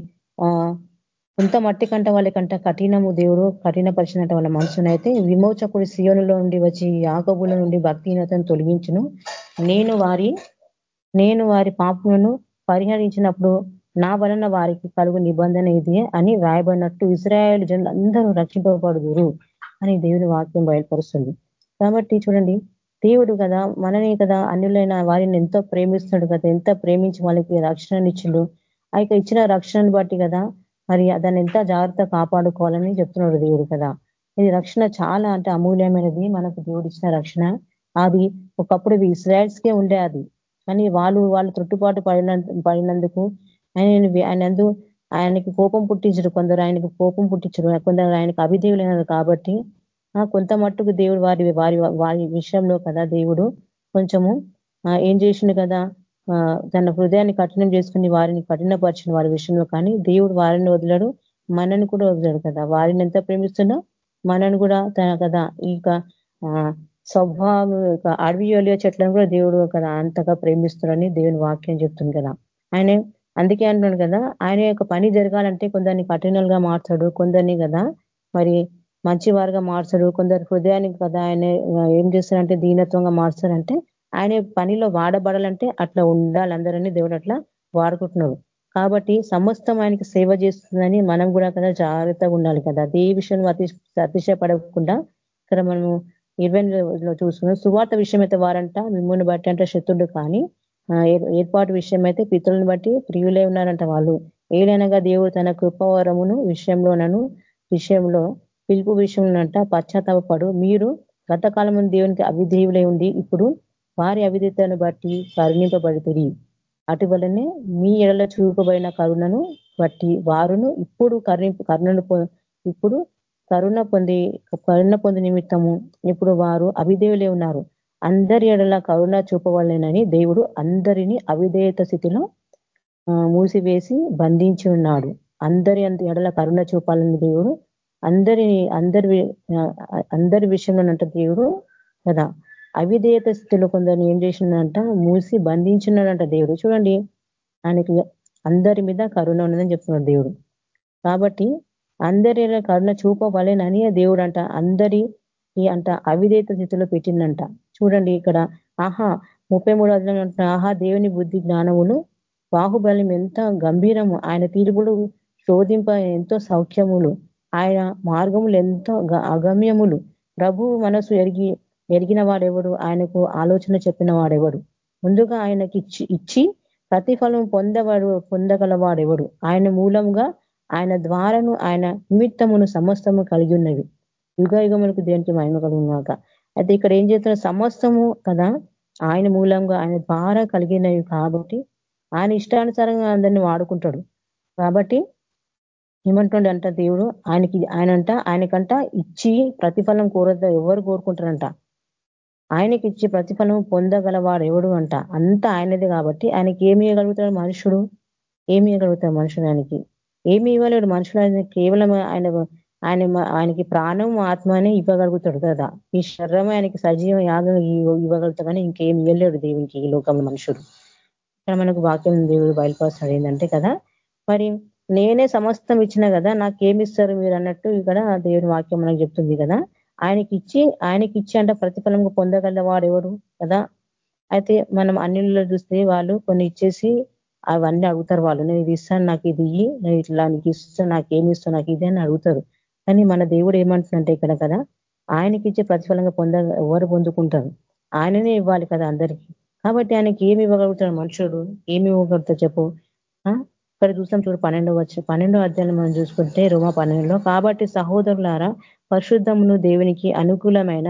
కొంత మట్టి కంట వాళ్ళకంట కఠినము దేవుడు కఠిన పరిచినట్టు వాళ్ళ మనసునైతే విమోచకుడు సియోనులో నుండి వచ్చి యాగబుల నుండి భక్తిహీనతను తొలగించును. నేను వారి నేను వారి పాపములను పరిహరించినప్పుడు నా వలన వారికి కలుగు నిబంధన ఇది అని రాయబడినట్టు ఇజ్రాయేల్ జనులు అందరూ రక్షింపబడుదురు అని దేవుని వాక్యం బయలుపరుస్తుంది. కాబట్టి చూడండి దేవుడు కదా మననే కదా అన్యులైన వారిని ఎంతో ప్రేమిస్తున్నాడు కదా ఎంత ప్రేమించి వాళ్ళకి రక్షణనిచ్చిండు. ఆ ఇచ్చిన రక్షణను బట్టి కదా మరి దాన్ని ఎంత జాగ్రత్త కాపాడుకోవాలని చెప్తున్నాడు దేవుడు కదా. ఇది రక్షణ చాలా అంటే అమూల్యమైనది. మనకు దేవుడిచ్చిన రక్షణ. అది ఒకప్పుడు ఇస్రాయల్స్కే ఉండే అది. కానీ వాళ్ళు వాళ్ళు తొట్టుపాటు పడిన పడినందుకు ఆయన ఆయన ఆయనకి కోపం పుట్టించడు కొందరు. ఆయనకు కోపం పుట్టించడు కొందరు ఆయనకు అభిదేవులైనది కాబట్టి కొంత మట్టుకు దేవుడు వారి వారి వారి విషయంలో కదా దేవుడు కొంచెము ఏం చేసిండు కదా? తన హృదయాన్ని కఠినం చేసుకుని వారిని కఠినపరిచిన వారి విషయంలో కానీ దేవుడు వారిని వదిలాడు మనని కూడా వదిలాడు కదా. వారిని ఎంత ప్రేమిస్తున్నా మనను కూడా తన కదా. ఇక స్వభావం అడవి ఒలియ చెట్లను కూడా దేవుడు కదా అంతగా ప్రేమిస్తున్నాడని దేవుని వాక్యం చెప్తుంది కదా. ఆయన అందుకే అంటున్నాడు కదా ఆయన యొక్క పని జరగాలంటే కొందరిని కఠినలుగా మార్చాడు కొందరిని కదా మరి మంచి వారుగా మార్చడు కొందరు హృదయానికి కదా ఆయన ఏం చేస్తారంటే దీనత్వంగా మార్చారంటే ఆయన పనిలో వాడబడాలంటే అట్లా ఉండాలందరని దేవుడు అట్లా వాడుకుంటున్నాడు. కాబట్టి సమస్తం ఆయనకి సేవ చేస్తుందని మనం కూడా కదా జాగ్రత్తగా ఉండాలి కదా. అదే విషయం అతి అతిశయపడకుండా ఇక్కడ మనము ఇరవై రోజులో చూస్తున్నాం. సువార్త విషయం అయితే వారంట మిమ్మల్ని బట్టి అంటే శత్రుడు కానీ ఏర్పాటు విషయం అయితే పితృలను బట్టి ప్రియులే ఉన్నారంట వాళ్ళు. ఏలైనగా దేవుడు తన కృపవరమును విషయంలోనను విషయంలో పిలుపు విషయంలోనంట పశ్చాత్తాపడు మీరు గతకాలం దేవునికి అవిధేయులై ఉండి ఇప్పుడు వారి అవిధితను బట్టి కరుణింపబడుతుంది అటువలనే మీ ఎడల చూపబడిన కరుణను బట్టి వారును ఇప్పుడు కరుణింపు కరుణను ఇప్పుడు కరుణ పొంది కరుణ పొంది నిమిత్తము ఇప్పుడు వారు అవిధేయులే ఉన్నారు. అందరి ఎడల కరుణ చూపవలనని దేవుడు అందరినీ అవిధేయత స్థితిలో మూసివేసి బంధించి ఉన్నాడు అందరి ఎడల కరుణ చూపాలని దేవుడు అందరిని అందరి అందరి విషయంలోనంట దేవుడు కదా. అవిధేయత స్థితిలో కొందరిని ఏం చేసిందంట? మూసి బంధించినాడంట దేవుడు. చూడండి ఆయనకి అందరి మీద కరుణ ఉన్నదని చెప్తున్నాడు దేవుడు. కాబట్టి అందరి కరుణ చూపవలేనని దేవుడు అంట అందరి అంట అవిధేత స్థితిలో పెట్టిందంట. చూడండి ఇక్కడ. ఆహా ముప్పై మూడు అంటున్నా ఆహా దేవుని బుద్ధి జ్ఞానములు బాహుబలం ఎంత గంభీరము. ఆయన తీర్పులు శోధింప ఎంతో సౌఖ్యములు. ఆయన మార్గములు ఎంతో అగమ్యములు. ప్రభు మనసు ఎరిగి ఎరిగిన వాడెవడు ఆయనకు ఆలోచన చెప్పిన వాడెవడు ముందుగా ఆయనకి ఇచ్చి ప్రతిఫలం పొందవాడు పొందగలవాడెవడు? ఆయన మూలంగా ఆయన ద్వారను ఆయన నిమిత్తమును సమస్తము కలిగి ఉన్నవి యుగ యుగములకు దేనికి మహిమ కలుగునాక అయితే ఇక్కడ ఏం చేస్తున్న సమస్తము కదా ఆయన మూలంగా ఆయన ద్వారా కలిగినవి కాబట్టి ఆయన ఇష్టానుసారంగా అందరినీ వాడుకుంటాడు. కాబట్టి ఏమంటుండే అంట దేవుడు? ఆయనకి ఆయనంట ఆయనకంట ఇచ్చి ప్రతిఫలం కోరద ఎవరు కోరుకుంటారంట? ఆయనకి ఇచ్చే ప్రతిఫలం పొందగలవాడు ఎవడు అంట. అంతా ఆయనది కాబట్టి ఆయనకి ఏమి ఇవ్వగలుగుతాడు మనుషుడు? ఏమి ఇవ్వగలుగుతాడు మనుషుడు ఆయనకి? ఏమి ఇవ్వలేడు మనుషుడు ఆయన కేవలం ఆయన ఆయన ఆయనకి ప్రాణం ఆత్మనే ఇవ్వగలుగుతాడు కదా. ఈ శరీరమే ఆయనకి సజీవ యాగం ఇవ్వగలుగుతామని ఇంకేం ఇవ్వలేడు దేవునికి ఈ లోకంలో మనుషుడు. ఇక్కడ మనకు వాక్యం దేవుడు బయలుపరుస్తాడు ఏంటంటే కదా మరి నేనే సమస్తం ఇచ్చిన కదా నాకేమిస్తారు మీరు అన్నట్టు ఇక్కడ దేవుని వాక్యం మనకు చెప్తుంది కదా. ఆయనకి ఇచ్చి ఆయనకి ఇచ్చి అంటే ప్రతిఫలంగా పొందగల వాడు ఎవరు కదా? అయితే మనం అన్నిళ్ళలో చూస్తే వాళ్ళు కొన్ని ఇచ్చేసి అవన్నీ అడుగుతారు వాళ్ళు. నేను ఇది ఇస్తాను నాకు ఇది ఇయ్యి నేను ఇట్లా నీకు ఇస్తాను నాకు ఏమి ఇస్తాను నాకు ఇది అని అడుగుతారు. కానీ మన దేవుడు ఏమంటుందంటే ఇక్కడ కదా ఆయనకి ఇచ్చే ప్రతిఫలంగా పొంద ఎవరు పొందుకుంటారు? ఆయననే ఇవ్వాలి కదా అందరికీ. కాబట్టి ఆయనకి ఏమి ఇవ్వగలుగుతాడు మనుషుడు? ఏమి ఇవ్వగలుగుతాడు చెప్పు? ఇక్కడ చూస్తాం చూడు పన్నెండో వచ్చి పన్నెండో అధ్యాయం మనం చూసుకుంటే రోమా పన్నెండులో కాబట్టి సహోదరులారా పరిశుద్ధమును దేవునికి అనుకూలమైన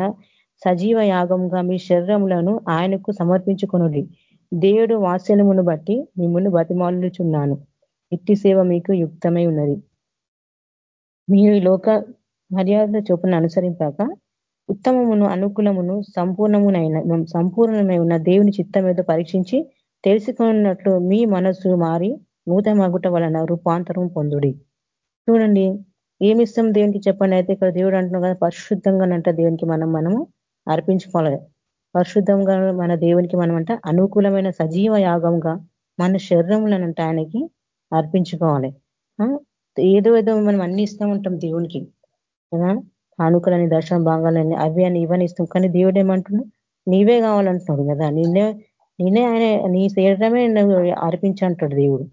సజీవ యాగంగా మీ శరీరములను ఆయనకు సమర్పించుకునుడి. దేవుడు వాసనమును బట్టి మిమ్మల్ని బతిమాలుచున్నాను. ఇట్టి సేవ మీకు యుక్తమై ఉన్నది. మీరు లోక మర్యాద చొప్పున అనుసరింపాక ఉత్తమమును అనుకూలమును సంపూర్ణమునైన సంపూర్ణమై ఉన్న దేవుని చిత్తం మీద పరీక్షించి తెలుసుకున్నట్లు మీ మనసు మారి నూతమగుట వలన రూపాంతరం పొందుడి. చూడండి ఏమిస్తాం దేవునికి చెప్పండి? అయితే ఇక్కడ దేవుడు అంటున్నాం కదా పరిశుద్ధంగానంట దేవునికి మనం మనము అర్పించుకోవాలి పరిశుద్ధంగా మన దేవునికి మనం అంట అనుకూలమైన సజీవ యాగంగా మన శరీరంలోనంట ఆయనకి అర్పించుకోవాలి. ఏదో ఏదో మనం అన్ని ఇస్తూ ఉంటాం దేవునికి. కదా? కానుకలని దర్శనం భాగాలని అవి అని ఇవని ఇస్తాం. కానీ దేవుడు ఏమంటున్నాడు? నీవే కావాలంటున్నాడు కదా. నిన్నే నేనే ఆయన నీ శరీరమే అర్పించంటాడు దేవుడు.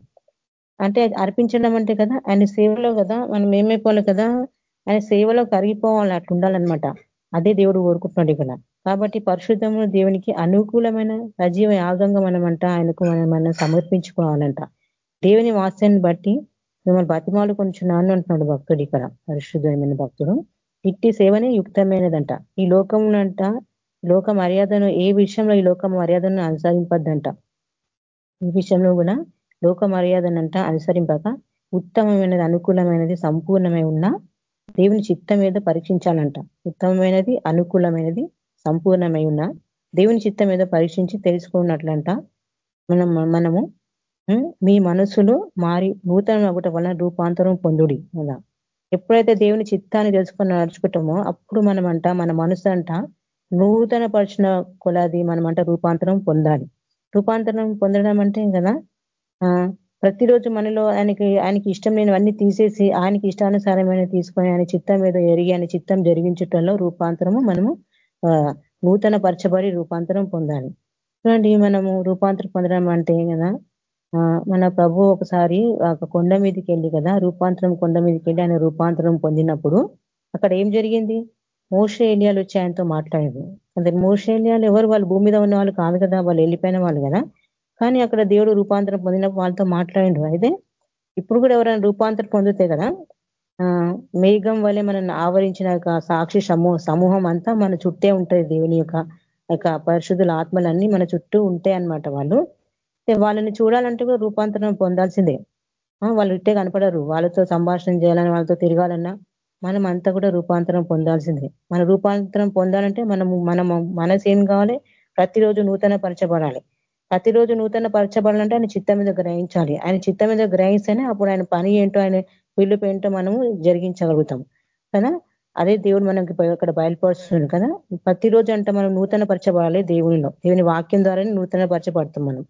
అంటే అర్పించడం అంటే కదా ఆయన సేవలో కదా మనం ఏమైపోవాలి కదా ఆయన సేవలో కరిగిపోవాలి అట్లా ఉండాలన్నమాట. అదే దేవుడు కోరుకుంటున్నాడు ఇక్కడ. కాబట్టి పరిశుద్ధము దేవునికి అనుకూలమైన సజీవ యాగంగా మనమంట ఆయనకు మనం మనం సమర్పించుకోవాలంట. దేవుని వాస్యాన్ని బట్టి మిమ్మల్ని బతిమాలు కొంచెం నాన్న అంటున్నాడు భక్తుడు ఇక్కడ. పరిశుద్ధమైన భక్తుడు. ఇట్టి సేవనే యుక్తమైనదంట. ఈ లోకమునంట లోక మర్యాదను ఏ విషయంలో ఈ లోక మర్యాదను అనుసరింపద్దంట? ఈ విషయంలో కూడా లోక మర్యాదనంట అనుసరింపక ఉత్తమమైనది అనుకూలమైనది సంపూర్ణమై ఉన్న దేవుని చిత్తం మీద పరీక్షించాలంట. ఉత్తమమైనది అనుకూలమైనది సంపూర్ణమై ఉన్న దేవుని చిత్తం మీద పరీక్షించి తెలుసుకున్నట్లంట. మనం మనము మీ మనసులో మారి నూతన ఒకటి వలన రూపాంతరం పొందుడి అలా. ఎప్పుడైతే దేవుని చిత్తాన్ని తెలుసుకొని నడుచుకుంటామో అప్పుడు మనమంట మన మనసు అంట నూతన పరిచిన కొలాది మనమంట రూపాంతరం పొందాలి. రూపాంతరం పొందడం అంటే కదా ప్రతిరోజు మనలో ఆయనకి ఆయనకి ఇష్టం లేనివన్నీ తీసేసి ఆయనకి ఇష్టానుసారమైన తీసుకొని ఆయన చిత్తం మీద ఎరిగి ఆయన చిత్తం జరిగించటంలో రూపాంతరము మనము నూతన పరచబడి రూపాంతరం పొందాలి. చూడండి మనము రూపాంతరం పొందడం అంటే కదా మన ప్రభు ఒకసారి కొండ మీదకి వెళ్ళి కదా రూపాంతరం కొండ మీదకి వెళ్ళి ఆయన రూపాంతరం పొందినప్పుడు అక్కడ ఏం జరిగింది? మోషేలియాలు వచ్చి ఆయనతో మాట్లాడారు అంటే మోషేలియాలు ఎవరు? వాళ్ళు భూమి మీద ఉన్న వాళ్ళు కాదు కదా వాళ్ళు వెళ్ళిపోయిన వాళ్ళు కదా. కానీ అక్కడ దేవుడు రూపాంతరం పొందినప్పుడు వాళ్ళతో మాట్లాడిండు. అయితే ఇప్పుడు కూడా ఎవరైనా రూపాంతరం పొందితే కదా మేఘం వల్లే మనం ఆవరించిన సాక్షి సమూహం అంతా మన చుట్టే ఉంటుంది దేవుని యొక్క పరిశుద్ధుల ఆత్మలన్నీ మన చుట్టూ ఉంటాయి అనమాట వాళ్ళు. వాళ్ళని చూడాలంటే కూడా రూపాంతరం పొందాల్సిందే. వాళ్ళు ఇట్టే కనపడరు. వాళ్ళతో సంభాషణ చేయాలని వాళ్ళతో తిరగాలన్నా మనం అంతా కూడా రూపాంతరం పొందాల్సిందే. మన రూపాంతరం పొందాలంటే మనము మనము మనసు ఏం కావాలి? ప్రతిరోజు నూతన పరచబడాలి ప్రతిరోజు నూతన పరచబడాలంటే ఆయన చిత్తం మీద గ్రహించాలి. ఆయన చిత్తం మీద గ్రహిస్తేనే అప్పుడు ఆయన పని ఏంటో ఆయన పిలుపు ఏంటో మనము జరిగించగలుగుతాం. కదా? అదే దేవుడు మనకి అక్కడ బయలుపరుస్తుంది కదా? ప్రతిరోజు అంటే మనం నూతన పరచబడాలి దేవునిలో. దేవుని వాక్యం ద్వారానే నూతన పరచబడతాం మనం.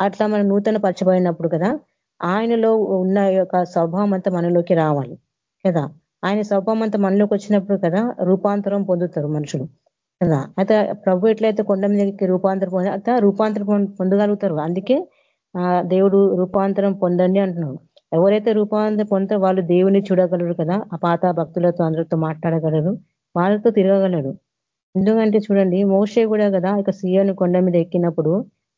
అట్లా మనం నూతన పరచబడినప్పుడు కదా ఆయనలో ఉన్న యొక్క స్వభావం అంతా మనలోకి రావాలి. కదా? ఆయన స్వభావం అంతా మనలోకి వచ్చినప్పుడు కదా రూపాంతరం పొందుతారు మనుషులు. కదా? అయితే ప్రభు ఎట్లయితే కొండ మీదకి రూపాంతరం పొంది అయితే రూపాంతరం పొందగలుగుతారు. అందుకే దేవుడు రూపాంతరం పొందండి అంటున్నాడు. ఎవరైతే రూపాంతరం పొందుతారో వాళ్ళు దేవుని చూడగలరు కదా? ఆ పాత భక్తులతో అందరితో మాట్లాడగలరు. వాళ్ళతో తిరగగలరు. ఎందుకంటే చూడండి మోసే కూడా కదా ఇక సీఎను కొండ మీద ఎక్కినప్పుడు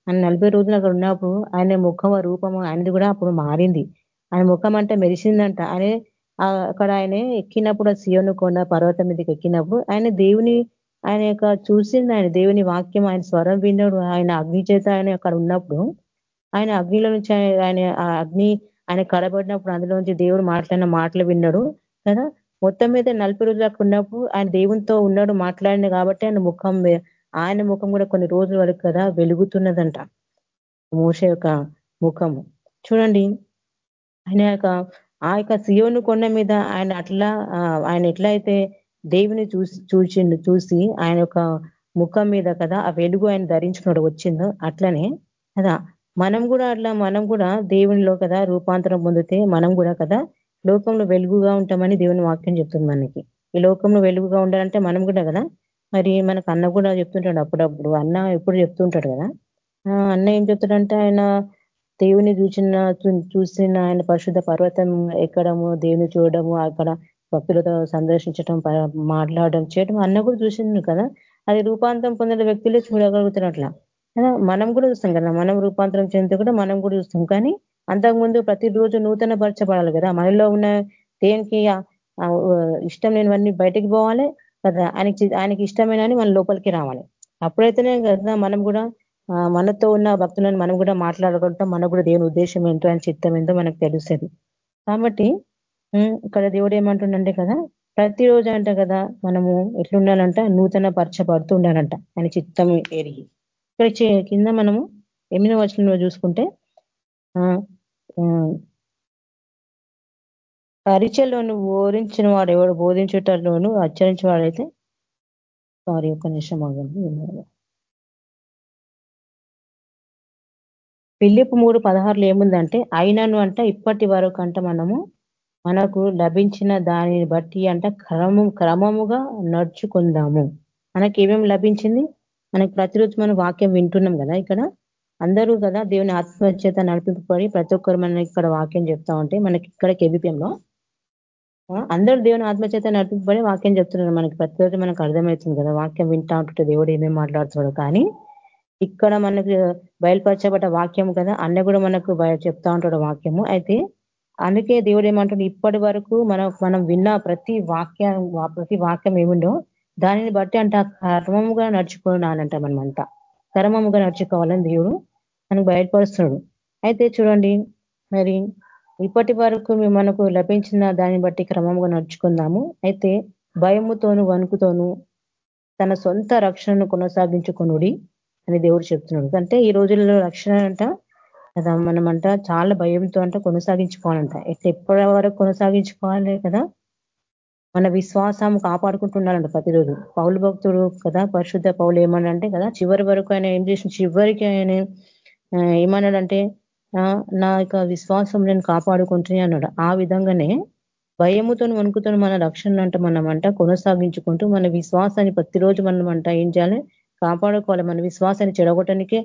ఆయన నలభై రోజులు అక్కడ ఉన్నప్పుడు ఆయన ముఖం రూపము ఆయనది కూడా అప్పుడు మారింది. ఆయన ముఖం అంటే మెరిసిందంట. ఆయన అక్కడ ఆయన ఎక్కినప్పుడు సియోను కొండ పర్వతం మీదకి ఎక్కినప్పుడు ఆయన దేవుని ఆయన యొక్క చూసింది ఆయన దేవుని వాక్యం ఆయన స్వరం విన్నాడు ఆయన అగ్ని చేత ఆయన అక్కడ ఉన్నప్పుడు ఆయన అగ్నిలో నుంచి ఆయన ఆ అగ్ని ఆయన కడబడినప్పుడు అందులో నుంచి దేవుడు మాట్లాడిన మాటలు విన్నాడు కదా? మొత్తం మీద నలభై రోజులు ఉన్నప్పుడు ఆయన దేవునితో ఉన్నాడు మాట్లాడిన కాబట్టి ఆయన ముఖం ఆయన ముఖం కూడా కొన్ని రోజుల వరకు కదా వెలుగుతున్నదంట. మోస యొక్క ముఖము చూడండి ఆయన యొక్క ఆ యొక్క సియోను కొండ మీద ఆయన అట్లా ఆయన ఎట్లా అయితే దేవుని చూసి చూచిండు చూసి ఆయన యొక్క ముఖం మీద కదా ఆ వెలుగు ఆయన ధరించుకున్నాడు వచ్చిందో అట్లనే కదా మనం కూడా అట్లా మనం కూడా దేవునిలో కదా రూపాంతరం పొందితే మనం కూడా కదా లోకంలో వెలుగుగా ఉంటామని దేవుని వాక్యం చెప్తుంది మనకి. ఈ లోకంలో వెలుగుగా ఉండాలంటే మనం కూడా కదా మరి మనకు అన్న కూడా చెప్తుంటాడు అప్పుడప్పుడు. అన్న ఎప్పుడు చెప్తుంటాడు కదా. అన్న ఏం చెప్తాడంటే ఆయన దేవుని చూసిన చూసిన ఆయన పరిశుద్ధ పర్వతం ఎక్కడము దేవుని చూడడము అక్కడ భక్తులతో సందర్శించడం మాట్లాడడం చేయడం అన్న కూడా చూసింది కదా. అది రూపాంతరం పొందిన వ్యక్తులే చూడగలుగుతున్నట్లా. కదా మనం కూడా చూస్తాం కదా. మనం రూపాంతరం చెందితే కూడా మనం కూడా చూస్తాం. కానీ అంతకుముందు ప్రతిరోజు నూతన పరచబడాలి కదా. మనలో ఉన్న దేనికి ఇష్టం లేనివన్నీ బయటికి పోవాలి కదా. ఆయనకి ఆయనకి ఇష్టమైన మన లోపలికి రావాలి. అప్పుడైతేనే కదా మనం కూడా మనతో ఉన్న భక్తులను మనం కూడా మాట్లాడగలుగుతాం. మనకు కూడా దేవుని ఉద్దేశం ఏంటో ఆయన చిత్తం ఏంటో మనకు తెలుస్తుంది. కాబట్టి ఇక్కడ దేవుడు ఏమంటుండంటే కదా ప్రతిరోజు అంట కదా మనము ఎట్లుండాలంట నూతన పరచబడుతూ ఉండాలంట ఆయన చిత్తం ఎరిగి ఇక్కడ కింద మనము ఎమ్మిన వచనంలో చూసుకుంటే పరిచయలోను ఓరించిన వాడు ఎవడు బోధించుటలోను అచ్చరించిన వాడైతే సారీ ఒక నిమిషం ఆగండి పిల్లిపు మూడు పదహారులు ఏముందంటే అయినను అంట ఇప్పటి వరకు అంట మనము మనకు లభించిన దానిని బట్టి అంట క్రమము క్రమముగా నడుచుకుందాము. మనకి ఏమేమి లభించింది? మనకి ప్రతిరోజు మనం వాక్యం వింటున్నాం కదా ఇక్కడ. అందరూ కదా దేవుని ఆత్మచేత నడిపింపబడి ప్రతి ఒక్కరు మనం ఇక్కడ వాక్యం చెప్తా ఉంటే మనకి ఇక్కడ కేబిపిఎంలో. అందరూ దేవుని ఆత్మచేత నడిపింపబడి వాక్యం చెప్తున్నారు మనకి. ప్రతిరోజు మనకు అర్థమవుతుంది కదా వాక్యం వింటా ఉంటుంటే దేవుడు ఏమేమి మాట్లాడుతున్నాడు. కానీ ఇక్కడ మనకు బయలుపరచబడ్డ వాక్యం కదా అన్న కూడా మనకు చెప్తా ఉంటాడు వాక్యము. అయితే అందుకే దేవుడు ఏమంటాడు ఇప్పటి వరకు మనం మనం విన్న ప్రతి వాక్యం ప్రతి వాక్యం ఏముండో దానిని బట్టి అంట కర్మముగా నడుచుకున్నానంట మనమంతా. కర్మముగా నడుచుకోవాలని దేవుడు మనకు బయటపరుస్తున్నాడు అయితే చూడండి మరి ఇప్పటి వరకు మనకు లభించిన దాన్ని బట్టి క్రమంగా నడుచుకుందాము. అయితే భయముతోను వణుకుతోను తన సొంత రక్షణను కొనసాగించుకునుడి అని దేవుడు చెప్తున్నాడు. అంటే ఈ రోజుల్లో రక్షణ అంట కదా మనమంట చాలా భయంతో అంట కొనసాగించుకోవాలంట. ఎట్లా ఎప్పటి వరకు కొనసాగించుకోవాలి కదా? మన విశ్వాసం కాపాడుకుంటున్నాడంట ప్రతిరోజు. పౌలు భక్తుడు కదా పరిశుద్ధ పౌలు ఏమన్నాడంటే కదా చివరి వరకు ఆయన ఏం చేసిన చివరికి ఆయన ఏమన్నాడంటే నా యొక్క విశ్వాసం నేను కాపాడుకుంటున్నా అన్నాడు. ఆ విధంగానే భయముతో వణుకుతో మన రక్షణ అంట మనమంట కొనసాగించుకుంటూ మన విశ్వాసాన్ని ప్రతిరోజు మనం అంట ఏం చేయాలి? కాపాడుకోవాలి. మన విశ్వాసాన్ని చెడగొట్టడానికే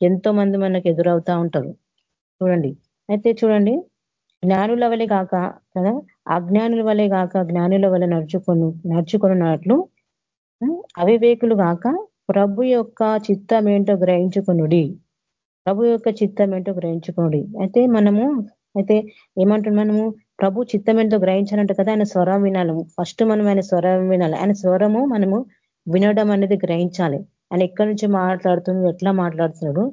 ఎంతో మంది మనకు ఎదురవుతా ఉంటారు. చూడండి. అయితే చూడండి. జ్ఞానుల వలె కాక కదా? అజ్ఞానుల వలె కాక జ్ఞానుల వలె నడుచుకొని నడుచుకున్నట్లు అవివేకులు కాక ప్రభు యొక్క చిత్తం ఏంటో గ్రహించుకునుడి. ప్రభు యొక్క చిత్తం ఏంటో గ్రహించుకోండి అయితే మనము అయితే ఏమంటుంది మనము? ప్రభు చిత్తం ఏంటో గ్రహించాలంటే కదా? ఆయన స్వరం వినాలి. ఫస్ట్ మనం ఆయన స్వరం వినాలి. ఆయన స్వరము మనము వినడం అనేది గ్రహించాలి. ఆయన ఎక్కడి నుంచి మాట్లాడుతున్నాడు ఎట్లా మాట్లాడుతున్నాడు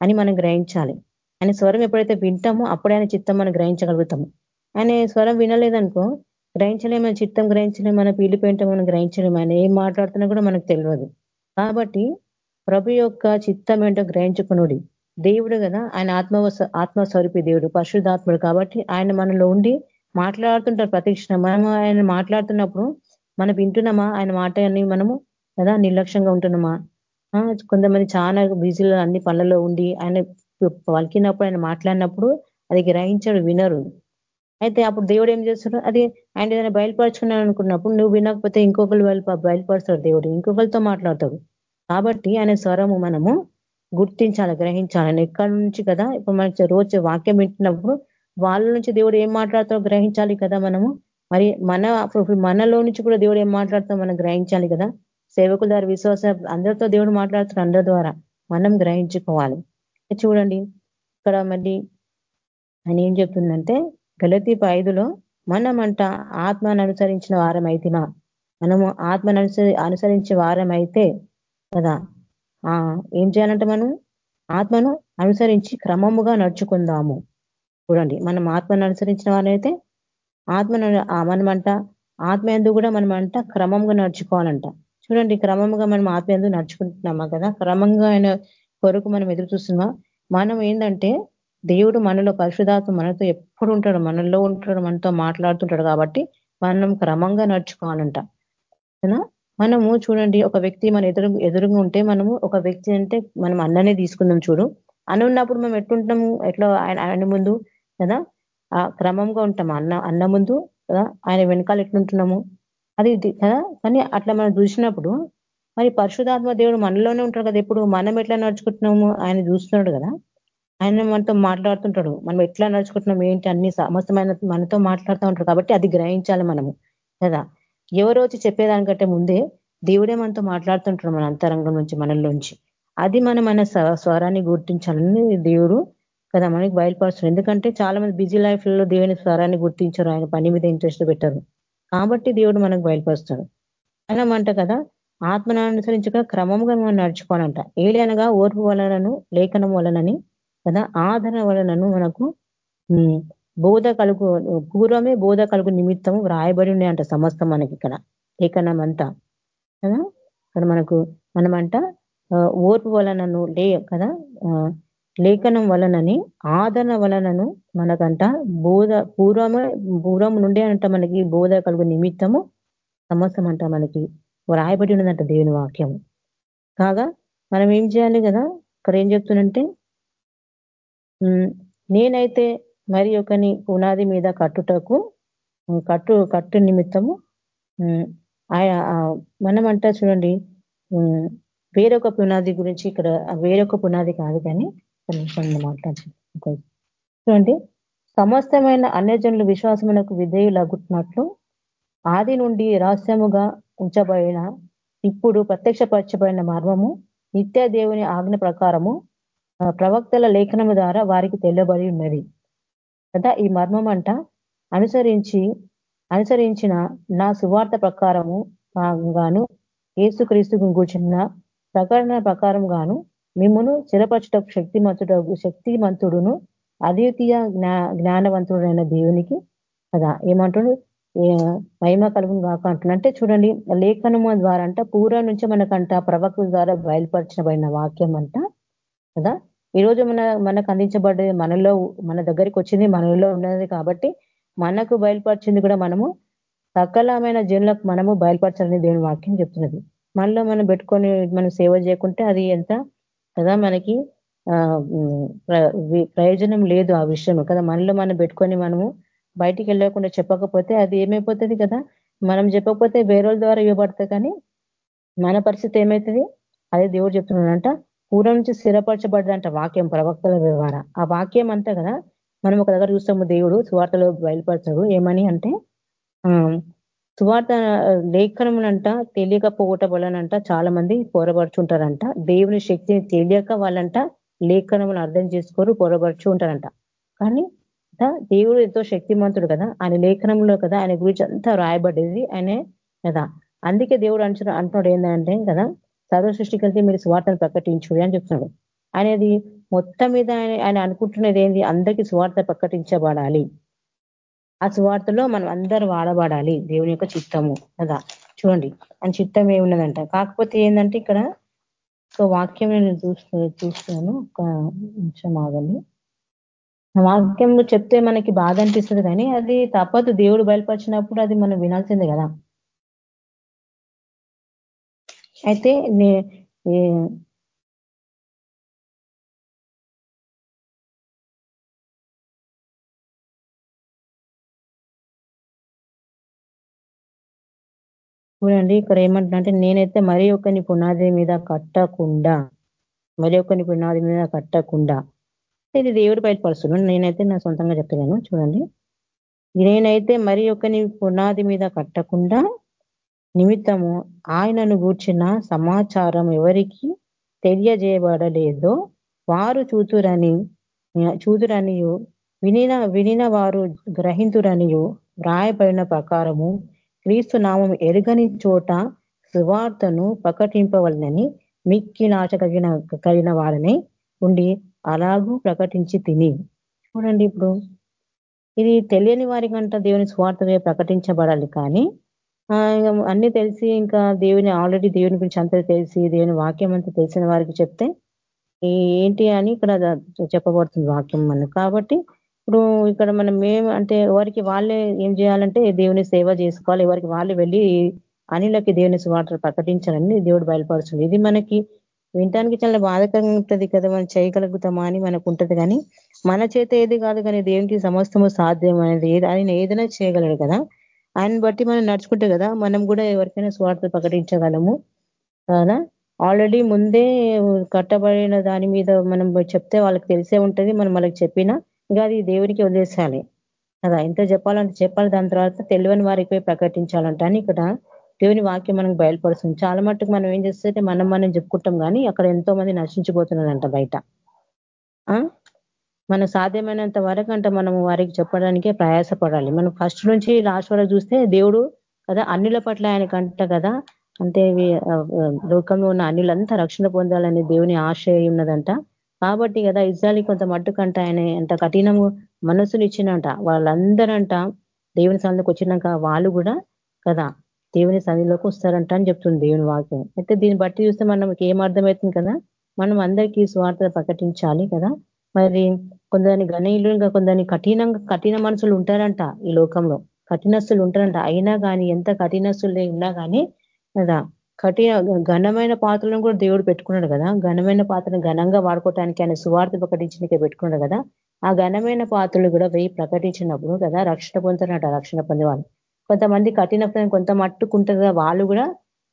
అని మనం గ్రహించాలి. ఆయన స్వరం ఎప్పుడైతే వింటామో అప్పుడే ఆయన చిత్తం మనం గ్రహించగలుగుతాము. ఆయన స్వరం వినలేదనుకో గ్రహించలేము మన చిత్తం గ్రహించలేము మన పీలిపోయింటే మనం గ్రహించలేము ఆయన ఏం మాట్లాడుతున్నా కూడా మనకు తెలియదు. కాబట్టి ప్రభు యొక్క చిత్తం ఏంటో గ్రహించుకునుడి. దేవుడు కదా ఆయన ఆత్మ ఆత్మస్వరూపి దేవుడు పరిశుద్ధాత్ముడు కాబట్టి ఆయన మనలో ఉండి మాట్లాడుతుంటారు ప్రతిక్షణ మనం ఆయన మాట్లాడుతున్నప్పుడు మనం వింటున్నామా? ఆయన మాట అని మనము కదా నిర్లక్ష్యంగా ఉంటున్నామా? కొంతమంది చాలా బిజీలో అన్ని పనులలో ఉండి ఆయన పలికినప్పుడు ఆయన మాట్లాడినప్పుడు అది గ్రహించడు వినరు. అయితే అప్పుడు దేవుడు ఏం చేస్తాడు? అది ఆయన ఏదైనా బయలుపరచుకున్నాను అనుకున్నప్పుడు నువ్వు వినకపోతే ఇంకొకరు బయలుపరుస్తాడు దేవుడు. ఇంకొకరితో మాట్లాడతాడు. కాబట్టి ఆయన స్వరము మనము గుర్తించాలి గ్రహించాలి. ఎక్కడి నుంచి కదా? ఇప్పుడు మన రోజు వాక్యం వింటున్నప్పుడు వాళ్ళ నుంచి దేవుడు ఏం మాట్లాడతాడో గ్రహించాలి కదా మనము? మరి మన మనలో నుంచి కూడా దేవుడు ఏం మాట్లాడతాం మనం గ్రహించాలి కదా? సేవకుల ద్వారా విశ్వాస అందరితో దేవుడు మాట్లాడుతున్న అందరి ద్వారా మనం గ్రహించుకోవాలి. చూడండి ఇక్కడ మళ్ళీ ఆయన ఏం చెప్తుందంటే గలతీపు ఐదులో మనమంట ఆత్మను అనుసరించిన వారం అయితేనా మనము ఆత్మను అనుసరించే వారం అయితే కదా ఏం చేయాలంటే మనం? ఆత్మను అనుసరించి క్రమముగా నడుచుకుందాము. చూడండి మనం ఆత్మను అనుసరించిన వారైతే ఆత్మను మనమంట ఆత్మ ఎందుకు కూడా మనమంట క్రమంగా నడుచుకోవాలంట. చూడండి క్రమంగా మనం ఆత్మీయందు నడుచుకుంటున్నామా కదా? క్రమంగా ఆయన కొరకు మనం ఎదురు చూస్తున్నా. మనం ఏంటంటే దేవుడు మనలో పరిశుధాత్మ మనతో ఎప్పుడు ఉంటాడు మనలో ఉంటాడు మనతో మాట్లాడుతుంటాడు కాబట్టి మనం క్రమంగా నడుచుకోవాలంట. మనము చూడండి ఒక వ్యక్తి మన ఎదురు ఎదురుగా ఉంటే మనము ఒక వ్యక్తి అంటే మనం అన్ననే తీసుకుందాం చూడు. అని ఉన్నప్పుడు మనం ఎట్లుంటాము ఎట్లా ఆయన ముందు కదా? ఆ క్రమంగా ఉంటాం. అన్న అన్న ముందు కదా? ఆయన వెనకాల ఎట్లుంటున్నాము? అది కదా కానీ అట్లా మనం చూసినప్పుడు మరి పరిశుధాత్మ దేవుడు మనలోనే ఉంటాడు కదా. ఎప్పుడు మనం ఎట్లా నడుచుకుంటున్నాము? ఆయన చూస్తున్నాడు కదా. ఆయన మనతో మాట్లాడుతుంటాడు. మనం ఎట్లా నడుచుకుంటున్నాం? ఏంటి? అన్ని సమస్తమైన మనతో మాట్లాడుతూ ఉంటాడు. కాబట్టి అది గ్రహించాలి మనము కదా. ఎవరో వచ్చి చెప్పేదానికంటే ముందే దేవుడే మనతో మాట్లాడుతుంటాడు మన అంతరంగం నుంచి మనల్లోంచి అది మనం మన స్వరాన్ని గుర్తించాలని దేవుడు కదా మనకి బయలుపరుస్తుంది ఎందుకంటే చాలా మంది బిజీ లైఫ్లో దేవుని స్వరాన్ని గుర్తించారు. ఆయన పని మీద ఇంట్రెస్ట్ పెట్టారు. కాబట్టి దేవుడు మనకు బయలుపరుస్తాడు. అనమంట కదా ఆత్మను అనుసరించక క్రమంగా మనం నడుచుకోవాలంట. ఏలి అనగా ఓర్పు వలనను లేఖనం వలనని కదా ఆదరణ వలనను మనకు బోధ కలుగు పూర్వమే బోధ కలుగు నిమిత్తము వ్రాయబడి ఉన్నాయంట సమస్తం మనకి ఇక్కడ. లేఖనం అంతా కదా ఇక్కడ మనకు మనమంట ఓర్పు వలనను లే కదా లేఖనం వలనని ఆదరణ వలనను మనకంట బోధ పూర్వము పూర్వం నుండే అంట మనకి బోధ కలుగు నిమిత్తము సమస్తం అంట మనకి రాయబడి ఉన్నదంట దేవుని వాక్యం కాగా మనం ఏం చేయాలి కదా? ఇక్కడ ఏం చెప్తున్నంటే నేనైతే మరి ఒకని పునాది మీద కట్టుటకు కట్టు కట్టు నిమిత్తము మనం అంట చూడండి వేరొక పునాది గురించి ఇక్కడ వేరొక పునాది కాదు కానీ మాట్లాడు. చూడండి. సమస్తమైన అన్యజనులు విశ్వాసమునకు విధేయులగుతున్నట్లు ఆది నుండి రహస్యముగా ఉంచబడిన ఇప్పుడు ప్రత్యక్షపరచబడిన మర్మము నిత్య దేవుని ఆజ్ఞ ప్రకారము ప్రవక్తల లేఖనము ద్వారా వారికి తెలియబడి ఉన్నది. కదా ఈ మర్మం అంట అనుసరించి అనుసరించిన నా సువార్త ప్రకారము గాను ఏసుక్రీస్తుకు కూర్చున్న ప్రకటన ప్రకారం గాను మిమ్మును స్థిరపరచుట శక్తిమంతుడు శక్తిమంతుడును అద్వితీయ జ్ఞానవంతుడైన దేవునికి కదా. ఏమంటుడు? మహిమ కలుగు కాక అంటున్నా అంటే చూడండి లేఖనము ద్వారా అంట పూర్వం నుంచి మనకంట ప్రవక్తుల ద్వారా బయలుపరచబడిన వాక్యం అంట కదా. ఈరోజు మన మనకు అందించబడే మనలో మన దగ్గరికి వచ్చింది మనలో ఉన్నది కాబట్టి మనకు బయలుపరిచింది కూడా మనము సకలమైన జనులకు మనము బయలుపరచాలని దేవుని వాక్యం చెప్తున్నది. మనలో మనం పెట్టుకొని మనం సేవ చేయకుంటే అది ఎంత కదా మనకి ప్రయోజనం లేదు ఆ విషయం కదా. మనలో మనం పెట్టుకొని మనము బయటికి వెళ్ళకుండా చెప్పకపోతే అది ఏమైపోతుంది కదా? మనం చెప్పకపోతే వేరే ద్వారా ఇవ్వబడతా కానీ మన పరిస్థితి ఏమవుతుంది అదే దేవుడు చెప్తున్నాడంట పూర్వం నుంచి స్థిరపరచబడ్డంట వాక్యం ప్రవక్తల ద్వారా ఆ వాక్యం అంతా కదా మనం ఒక దగ్గర చూస్తాము దేవుడు సువార్తలో బయలుపరచడు ఏమని అంటే సువార్త లేఖనమునంట తెలియకపోవట వలనంట చాలా మంది పోరబడుచుంటారంట. దేవుని శక్తిని తెలియక వాళ్ళంట లేఖనమును అర్థం చేసుకోరు పోరబడుచు ఉంటారంట కానీ దేవుడు ఎంతో శక్తిమంతుడు కదా. ఆయన లేఖనంలో కదా ఆయన గురించి అంతా రాయబడ్డది ఆయనే కదా. అందుకే దేవుడు అంచు అంటున్నాడు ఏంటంటే కదా సర్వ సృష్టికి మీరు స్వార్థను ప్రకటించుడు అని చెప్తున్నాడు. అనేది మొత్తం మీద ఆయన ఆయన అనుకుంటున్నది ఏంది? అందరికీ స్వార్థ ప్రకటించబడాలి. ఆ సువార్తలో మనం అందరూ వాడబడాలి దేవుని యొక్క చిత్తము కదా. చూడండి అని చిత్తం ఏమున్నదంట? కాకపోతే ఏంటంటే ఇక్కడ ఒక వాక్యం నేను చూస్తూ చూస్తున్నాను. ఒక నిమిషం ఆగండి. వాక్యం చెప్తే మనకి బాధ అనిపిస్తుంది కానీ అది తప్పదు. దేవుడు బయలుపరిచినప్పుడు అది మనం వినాల్సిందే కదా. అయితే చూడండి ఇక్కడ ఏమంటున్నా నేనైతే మరి ఒకని పునాది మీద కట్టకుండా మరి ఒకని పునాది మీద కట్టకుండా. ఇది దేవుడు బయటపరుస్తున్నాడు నేనైతే నా సొంతంగా చెప్తున్నాను చూడండి. నేనైతే మరి ఒకని పునాది మీద కట్టకుండా నిమిత్తము ఆయనను గూర్చిన సమాచారం ఎవరికి తెలియజేయబడలేదో వారు చూతురని చూతురనియు వినిన వినిన వారు గ్రహింతురనియు వ్రాయబడిన ప్రకారము క్రీస్తు నామం ఎరుగని చోట సువార్తను ప్రకటింపవలనని మిక్కిలాచ కలిగిన కలిగిన వారనే ఉండి అలాగూ ప్రకటించి తిని. చూడండి ఇప్పుడు. ఇది తెలియని వారికంట దేవుని స్వార్థమే ప్రకటించబడాలి కానీ అన్ని తెలిసి ఇంకా దేవుని ఆల్రెడీ దేవుని గురించి అంతా తెలిసి దేవుని వాక్యం అంతా తెలిసిన వారికి చెప్తే ఏంటి అని ఇక్కడ చెప్పబడుతుంది వాక్యం మనం కాబట్టి ఇప్పుడు ఇక్కడ మనం మేము అంటే ఎవరికి వాళ్ళే ఏం చేయాలంటే దేవుని సేవ చేసుకోవాలి. ఎవరికి వాళ్ళు వెళ్ళి అనిలకి దేవుని వాటర్ ప్రకటించాలని దేవుడు బయలుపరుస్తుంది. ఇది మనకి వినటానికి చాలా బాధకరంగా ఉంటుంది కదా. మనం చేయగలుగుతామా అని మనకు ఉంటుంది కానీ మన చేత ఏది కాదు కానీ దేవునికి సమస్తము సాధ్యం అనేది ఆయన ఏదైనా చేయగలడు కదా. ఆయన బట్టి మనం నడుచుకుంటే కదా మనం కూడా ఎవరికైనా స్వార్థ ప్రకటించగలము. కదా ఆల్రెడీ ముందే కట్టబడిన దాని మీద మనం చెప్తే వాళ్ళకి తెలిసే ఉంటుంది. మనం వాళ్ళకి చెప్పినా ఇంకా అది దేవునికి వదిలేసాలి కదా? ఎంత చెప్పాలంటే చెప్పాలి. దాని తర్వాత తెలియని వారికి ప్రకటించాలంట అని ఇక్కడ దేవుని వాక్యం మనకు బయలుపరుస్తుంది. చాలా మట్టుకు మనం ఏం చేస్తే మనం మనం చెప్పుకుంటాం కానీ అక్కడ ఎంతో మంది నశించిపోతున్నారంట బయట. మన సాధ్యమైనంత వరకు అంట మనం వారికి చెప్పడానికే ప్రయాసపడాలి. మనం ఫస్ట్ నుంచి లాస్ట్ వరకు చూస్తే దేవుడు కదా అన్నిల పట్ల ఆయనకంట కదా అంటే లోకంలో ఉన్న అన్నిలంతా రక్షణ పొందాలని దేవుని ఆశయం ఉన్నదంట. కాబట్టి కదా ఇజ్రాయలీ కొంత మట్టుకంట ఆయన ఎంత కఠినము మనసులు ఇచ్చినంట వాళ్ళందరంట దేవుని సన్నిధికి వచ్చినాక వాళ్ళు కూడా కదా దేవుని సన్నిధిలోకి వస్తారంట అని చెప్తుంది దేవుని వాక్యం. అయితే దీన్ని బట్టి చూస్తే మనకి ఏం అర్థమవుతుంది కదా? మనం అందరికీ స్వార్థ ప్రకటించాలి కదా? మరి కొందరిని గణనీయులు ఇంకా కొందరిని కఠినంగా కఠిన మనుషులు ఉంటారంట ఈ లోకంలో. కఠినస్తులు ఉంటారంట. అయినా కానీ ఎంత కఠినస్తులు ఉన్నా కానీ కదా కఠిన ఘనమైన పాత్రలను కూడా దేవుడు పెట్టుకున్నాడు కదా. ఘనమైన పాత్రను ఘనంగా వాడుకోవటానికి ఆయన సువార్త ప్రకటించడానికి పెట్టుకున్నాడు కదా. ఆ ఘనమైన పాత్రలు కూడా వెయ్యి ప్రకటించినప్పుడు కదా రక్షణ పొందుతారట రక్షణ పొందేవాళ్ళు. కొంతమంది కఠిన కొంత మట్టుకుంటారు వాళ్ళు కూడా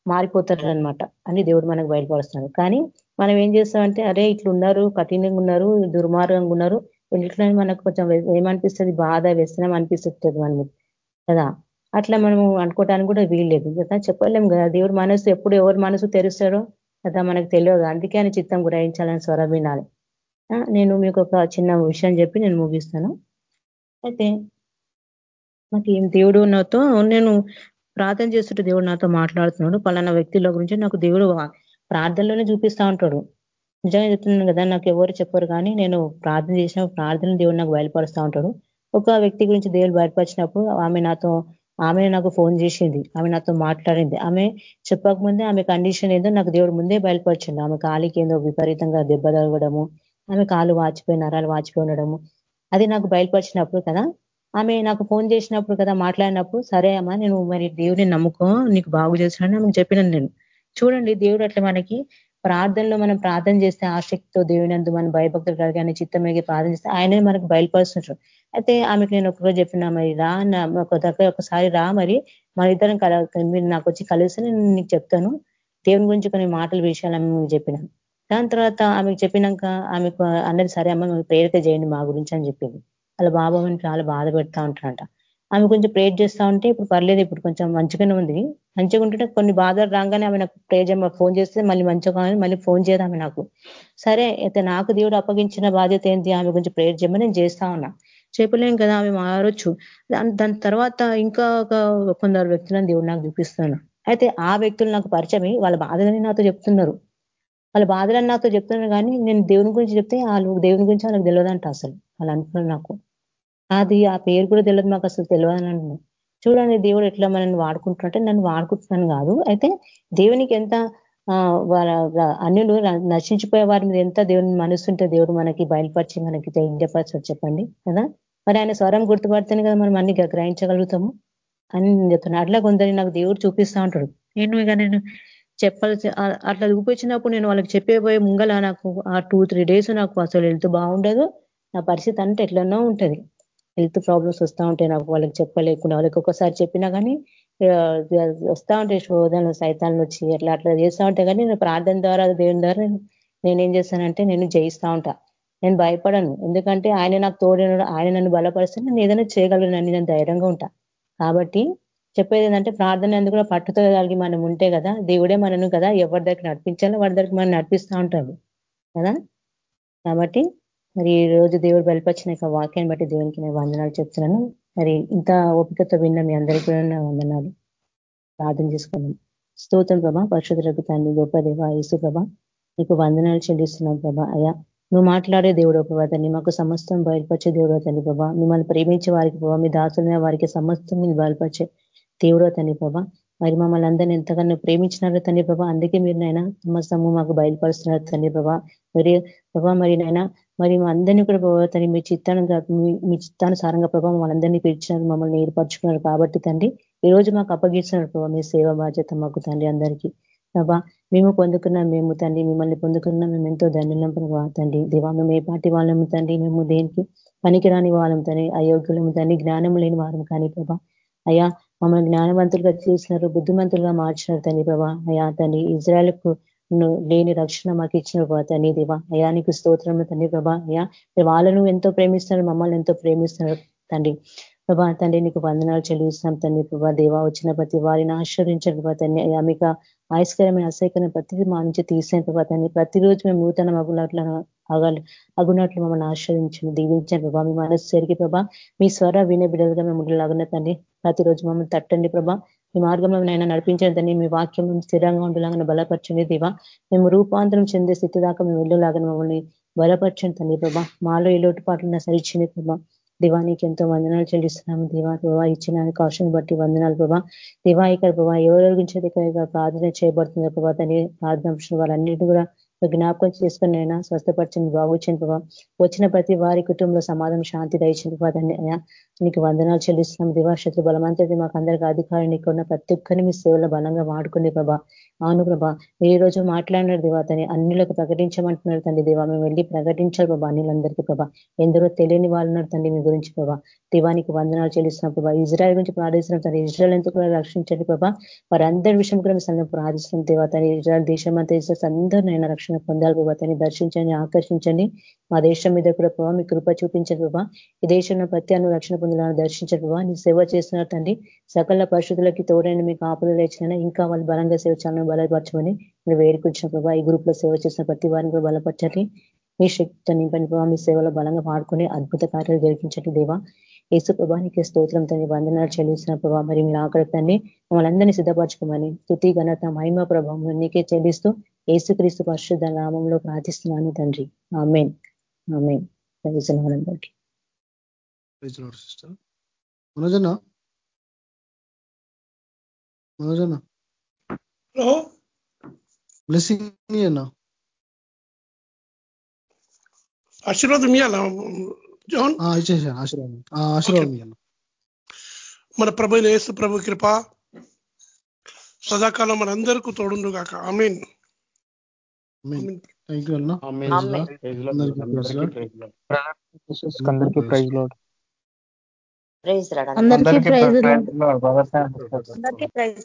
మారిపోతారు అనమాట అని దేవుడు మనకు బయలుపరుస్తున్నాడు. కానీ మనం ఏం చేస్తామంటే అరే ఇట్లున్నారు కఠినంగా ఉన్నారు దుర్మార్గంగా ఉన్నారు ఇట్లా మనకు కొంచెం ఏమనిపిస్తుంది? బాధ వ్యసనం అనిపిస్తుంది మనము కదా. అట్లా మనము అనుకోవటానికి కూడా వీల్లేదు. కదా చెప్పలేము కదా దేవుడు మనసు ఎప్పుడు ఎవరు మనసు తెరుస్తాడో కదా మనకు తెలియదు. అందుకే అని చిత్తం గ్రహించాలని స్వర వినాలి. నేను మీకు ఒక చిన్న విషయం చెప్పి నేను ముగిస్తాను. అయితే నాకు ఏం దేవుడు నాతో నేను ప్రార్థన చేస్తుంటే దేవుడు నాతో మాట్లాడుతున్నాడు. పలానా వ్యక్తుల గురించి నాకు దేవుడు ప్రార్థనలోనే చూపిస్తా ఉంటాడు. నిజంగా చెప్తున్నాను కదా నాకు ఎవరు చెప్పరు కానీ నేను ప్రార్థన చేసిన ప్రార్థన దేవుడు నాకు బయలుపరుస్తూ ఉంటాడు. ఒక వ్యక్తి గురించి దేవుడు బయలుపరిచినప్పుడు ఆమె నాతో ఆమె నాకు ఫోన్ చేసింది. ఆమె నాతో మాట్లాడింది. ఆమె చెప్పకముందే ఆమె కండిషన్ ఏదో నాకు దేవుడు ముందే బయలుపరిచింది ఆమె కాలికి ఏందో విపరీతంగా దెబ్బ తగలడము ఆమె కాలు వాచిపోయి నరాలు వాచిపోయి ఉండడము. అది నాకు బయలుపరిచినప్పుడు కదా ఆమె నాకు ఫోన్ చేసినప్పుడు కదా మాట్లాడినప్పుడు సరే అమ్మా నేను మరి దేవుడిని నమ్ముకో నీకు బాగు చేస్తున్నాను ఆమెకు చెప్పినాను నేను. చూడండి దేవుడు అట్లా మనకి ప్రార్థనలో మనం ప్రార్థన చేస్తే ఆసక్తితో దేవునందు మనం భయభక్తులు కలిగానే చిత్తమేగి ప్రార్థన చేస్తే ఆయనే మనకు బయలుపరుస్తుంటారు అయితే ఆమెకు నేను ఒకరోజు చెప్పినా మరి రా ఒక దగ్గర ఒకసారి రా మరి మన ఇద్దరం కల మీరు నాకు వచ్చి కలిసి నేను నీకు చెప్తాను. దేవుని గురించి కొన్ని మాటలు విషయాలు ఆమె చెప్పినాను దాని తర్వాత ఆమెకు చెప్పినాక ఆమెకు అన్నది సరే అమ్మ మేము ప్రేరిత చేయండి మా గురించి అని చెప్పింది. వాళ్ళ బాబాని చాలా బాధ పెడతా ఉంటారంట ఆమె కొంచెం ప్రేర్ చేస్తా ఉంటే ఇప్పుడు పర్లేదు ఇప్పుడు కొంచెం మంచిగానే ఉంది. మంచిగా ఉంటుంటే కొన్ని బాధలు రాగానే ఆమె నాకు ప్రే ఫోన్ చేస్తే మళ్ళీ మంచిగా మళ్ళీ ఫోన్ చేయదు ఆమె నాకు. సరే అయితే నాకు దేవుడు అప్పగించిన బాధ్యత ఏంటి? ఆమె గురించి ప్రేర్ చేయమని నేను చేస్తా ఉన్నా. చెప్పలేం కదా ఆమె మారొచ్చు. దాని తర్వాత ఇంకా ఒక కొందరు వ్యక్తులను దేవుడు నాకు చూపిస్తున్నాను అయితే ఆ వ్యక్తులు నాకు పరిచయమే వాళ్ళ బాధలని నాతో చెప్తున్నారు. వాళ్ళ బాధలని నాతో చెప్తున్నారు కానీ నేను దేవుని గురించి చెప్తే వాళ్ళు దేవుని గురించి వాళ్ళకి తెలియదంట అసలు. వాళ్ళు అనుకున్నారు నాకు. అది ఆ పేరు కూడా తెలియదు మాకు అసలు తెలియదని చూడండి దేవుడు ఎట్లా మనల్ని వాడుకుంటున్నట్టే నన్ను వాడుకుంటున్నాను కాదు. అయితే దేవునికి ఎంత వాళ్ళ అన్యులు నశించిపోయే వారి మీద ఎంత దేవుని మనసుంటే దేవుడు మనకి బయలుపరిచి మనకి తెలియపరచారు చెప్పండి కదా? మరి ఆయన స్వరం గుర్తుపడితేనే కదా మనం అన్ని గ్రహించగలుగుతాము. అని చెప్తున్నాను అట్లా కొందరిని నాకు దేవుడు చూపిస్తా ఉంటాడు నేను ఇక నేను చెప్పాలి అట్లా చూపించినప్పుడు నేను వాళ్ళకి చెప్పేపోయే ముంగల నాకు ఆ టూ త్రీ డేస్ నాకు అసలు హెల్త్ బాగుండదు. నా పరిస్థితి అంటే ఎట్లనో ఉంటుంది. హెల్త్ ప్రాబ్లమ్స్ వస్తూ ఉంటాయి నాకు. వాళ్ళకి చెప్పలేకుండా వాళ్ళకి ఒక్కసారి చెప్పినా కానీ వస్తూ ఉంటాయి శోధనలు సైతాలను వచ్చి అట్లా అట్లా చేస్తూ ఉంటాయి. కానీ నేను ప్రార్థన ద్వారా దేవుని ద్వారా నేనేం చేస్తానంటే నేను జయిస్తూ ఉంటా. నేను భయపడను. ఎందుకంటే ఆయన నాకు తోడిన ఆయన నన్ను బలపరిస్తే నేను ఏదైనా చేయగలను నేను ధైర్యంగా ఉంటా. కాబట్టి చెప్పేది ఏంటంటే ప్రార్థన ఎందుకు కూడా పట్టుతో కలిగి మనం ఉంటే కదా దేవుడే మనను కదా ఎవరి దగ్గర నడిపించాలో వాడి దగ్గర మనం నడిపిస్తూ ఉంటాడు కదా? కాబట్టి మరి ఈ రోజు దేవుడు బయలుపరిచిన యొక్క వాక్యాన్ని బట్టి దేవునికి నేను వందనాలు చెప్తున్నాను. మరి ఇంత ఓపికతో విన్న మీ అందరికీ కూడా వందనాలు. ప్రార్థన చేసుకున్నాం స్తోత్రం ప్రభా పరిశుద్ధులకు తండ్రి గొప్ప దేవ యేసు ప్రభా నీకు వందనాలు చెల్లిస్తున్నాం ప్రభా అయా నువ్వు మాట్లాడే దేవుడు ప్రభా తండ్రి మాకు సమస్తం బయలుపరిచే దేవుడు తండ్రి ప్రభా. మిమ్మల్ని ప్రేమించే వారికి ప్రభా మీ దాసులైన వారికి సమస్తం మీరు బయలుపరిచే దేవుడో తండ్రి ప్రభా. మరి మమ్మల్ని అందరినీ ఎంతగానో ప్రేమించినారో తండ్రి ప్రభా. అందుకే మీరు నైనా సమస్తము మాకు బయలుపరుస్తున్నారు తండ్రి ప్రభా. మరి ప్రభా మరి నైనా మరి అందరినీ కూడా ప్రభావ తండ్రి మీ చిత్తాను మీ చిత్తానుసారంగా ప్రభావ వాళ్ళందరినీ పిలిచినారు మమ్మల్ని ఏర్పరచుకున్నారు కాబట్టి తండ్రి ఈ రోజు మాకు అప్పగిస్తున్నారు ప్రభావ మీ సేవ బాధ్యత మాకు తండ్రి అందరికీ. ప్రభా మేము పొందుకున్నా మేము తండ్రి మిమ్మల్ని పొందుకున్న మేము ఎంతో ధన్యులం ప్రభా తండ్రి. దివా మేము ఏ పాటి వాళ్ళము తండ్రి మేము దేనికి పనికిరాని వాళ్ళం తండ్రి అయోగ్యులము తండ్రి జ్ఞానం లేని వారం కానీ ప్రభా. అయ్యా మమ్మల్ని జ్ఞానవంతులుగా చేసినారు బుద్ధిమంతులుగా మార్చినారు తండ్రి ప్రభా. అయా తండ్రి ఇజ్రాయల్కు లేని రక్షణ మాకు ఇచ్చిన ప్రభా తండ్రి దేవా. అయానికి స్తోత్రము తండ్రి ప్రభా. అయా వాళ్ళను ఎంతో ప్రేమిస్తున్నారు మమ్మల్ని ఎంతో ప్రేమిస్తున్నారు తండ్రి. ప్రభా తండ్రి నీకు వందనాలు చెల్లిస్తున్నాం తండ్రి ప్రభా. దేవా వచ్చిన ప్రతి వారిని ఆశ్రయించండి ప్రభా తండ్రి. అమిక మీకు ఆయస్కరమైన అసహ్యకరమైన ప్రతిదీ మా నుంచి తీసిన ప్రభా తండ్రి. ప్రతిరోజు మేము నూతన మగులట్ల అగాలి అగునట్లు మమ్మల్ని ఆశ్రయించండి దీవించండి ప్రభా. మీ మనసు జరిగి ప్రభా మీ స్వర వినే బిడ్డలుగా మేము అగున తండ్రి. ప్రతిరోజు మమ్మల్ని తట్టండి ప్రభా. మీ మార్గంలో నైనా నడిపించండి మీ వాక్యం స్థిరంగా ఉండేలాగా బలపరచండి దేవా. మేము రూపాంతరం చెందే స్థితి దాకా మేము వెళ్ళేలాగా మమ్మల్ని బలపరచండి తండ్రి ప్రభా. మాలో ఏ లోటుపాట్లన్నా సరిచ్చింది ప్రభా. దివానికి ఎంతో వందనాలు చెల్లిస్తున్నాము దివా. ప్రభా ఇచ్చిన కాషన్ బట్టి వందనాలు ప్రభా. దివా ఇక్కడ ప్రభా ఎవరి గురించి ఇక్కడ ప్రార్థన చేయబడుతుంది ప్రభా తని ప్రార్థన వాళ్ళన్నిటి కూడా జ్ఞాపకం చేసుకుని అయినా స్వస్థపరచండి బాగుచ్చండి ప్రభా. వచ్చిన ప్రతి వారి కుటుంబంలో సమాధానం శాంతి దయచింది ప్రభా నీకు వందనాలు చెల్లిస్తున్నాం. దివాశత్రు బలమంతటి మాకు అందరికీ అధికారం నీకున్న ప్రతి ఒక్కరిని మీ సేవలో బలంగా వాడుకుంది ప్రభా. అవును ప్రభా. మీరు ఈ రోజు మాట్లాడినారు దివా తని అన్నిలకు ప్రకటించమంటున్నారు తండ్రి దివా. మేము వెళ్ళి ప్రకటించాలి ప్రభా అన్నిలందరికీ ప్రభా. ఎందరో తెలియని వాళ్ళు ఉన్నారు తండ్రి మీ గురించి ప్రభా. దివానికి వందనాలు చెల్లిస్తున్నాం ప్రభా. ఇజ్రాయల్ గురించి ప్రార్థిస్తున్నాం తండ్రి. ఇజ్రాయల్ ఎందుకు కూడా రక్షించండి ప్రభా? వారందరి విషయం కూడా మీ ప్రార్థిస్తున్నాం దివా తని ఇజ్రాయల్ దేశం అంతా ఇజ్రాయల్స్ అందరినైనా రక్షణ పొందాలి ప్రభా తని దర్శించండి ఆకర్షించండి. మా దేశం మీద కూడా ప్రభావ మీ కృప చూపించండి ప్రభా. ఈ దేశంలో ప్రతి అను రక్షణ పొందాలని దర్శించారు ప్రభావ నీ సేవ చేస్తున్నారు తండ్రి. సకల పరిశుద్ధులకి తోడైన మీకు కాపులు లేచిన ఇంకా వాళ్ళు బలంగా సేవ చేయాలని బలపరచమని మీరు వేడుకొచ్చిన ప్రభావ ఈ గ్రూప్లో సేవ చేసిన ప్రతి వారిని కూడా బలపరచండి. మీ శక్తి నింపని ప్రభావ మీ సేవలో బలంగా వాడుకొని అద్భుత కార్యాలు జరిగించండి దేవా. యేసు ప్రభానికి స్తోత్రం తండ్రి. వందనాలు చెల్లిస్తున్న ప్రభావ మరి మీరు ఆకడతాన్ని మమ్మల్ని అందరినీ సిద్ధపరచుకోమని తృతి ఘనత మహిమ ప్రభావం నీకే చెల్లిస్తూ ఏసుక్రీస్తు పరిశుద్ధ నామంలో ప్రార్థిస్తున్నాను తండ్రి. ఆమెన్. ఆమెన్. సిస్టర్ మనోజన మనోజన హలో బ్లెస్సింగ్ అన్నా ఆశీర్వాదం ఇవ్వాలా జోన్ ఇచ్చేసాను ఆశీర్వాదం ఆశీర్వాదం ఇవ్వాలి మన ప్రభు యేసు ప్రభు కృప సదాకాలం మనందరికీ తోడుండు కాక ఆమెన్. థ్యాంక్ యూ అన్న అందరికీ ప్రైజ్ లోడ్ అందరికీ ప్రైజ్ ప్రైజ్ అందరికీ ప్రైజ్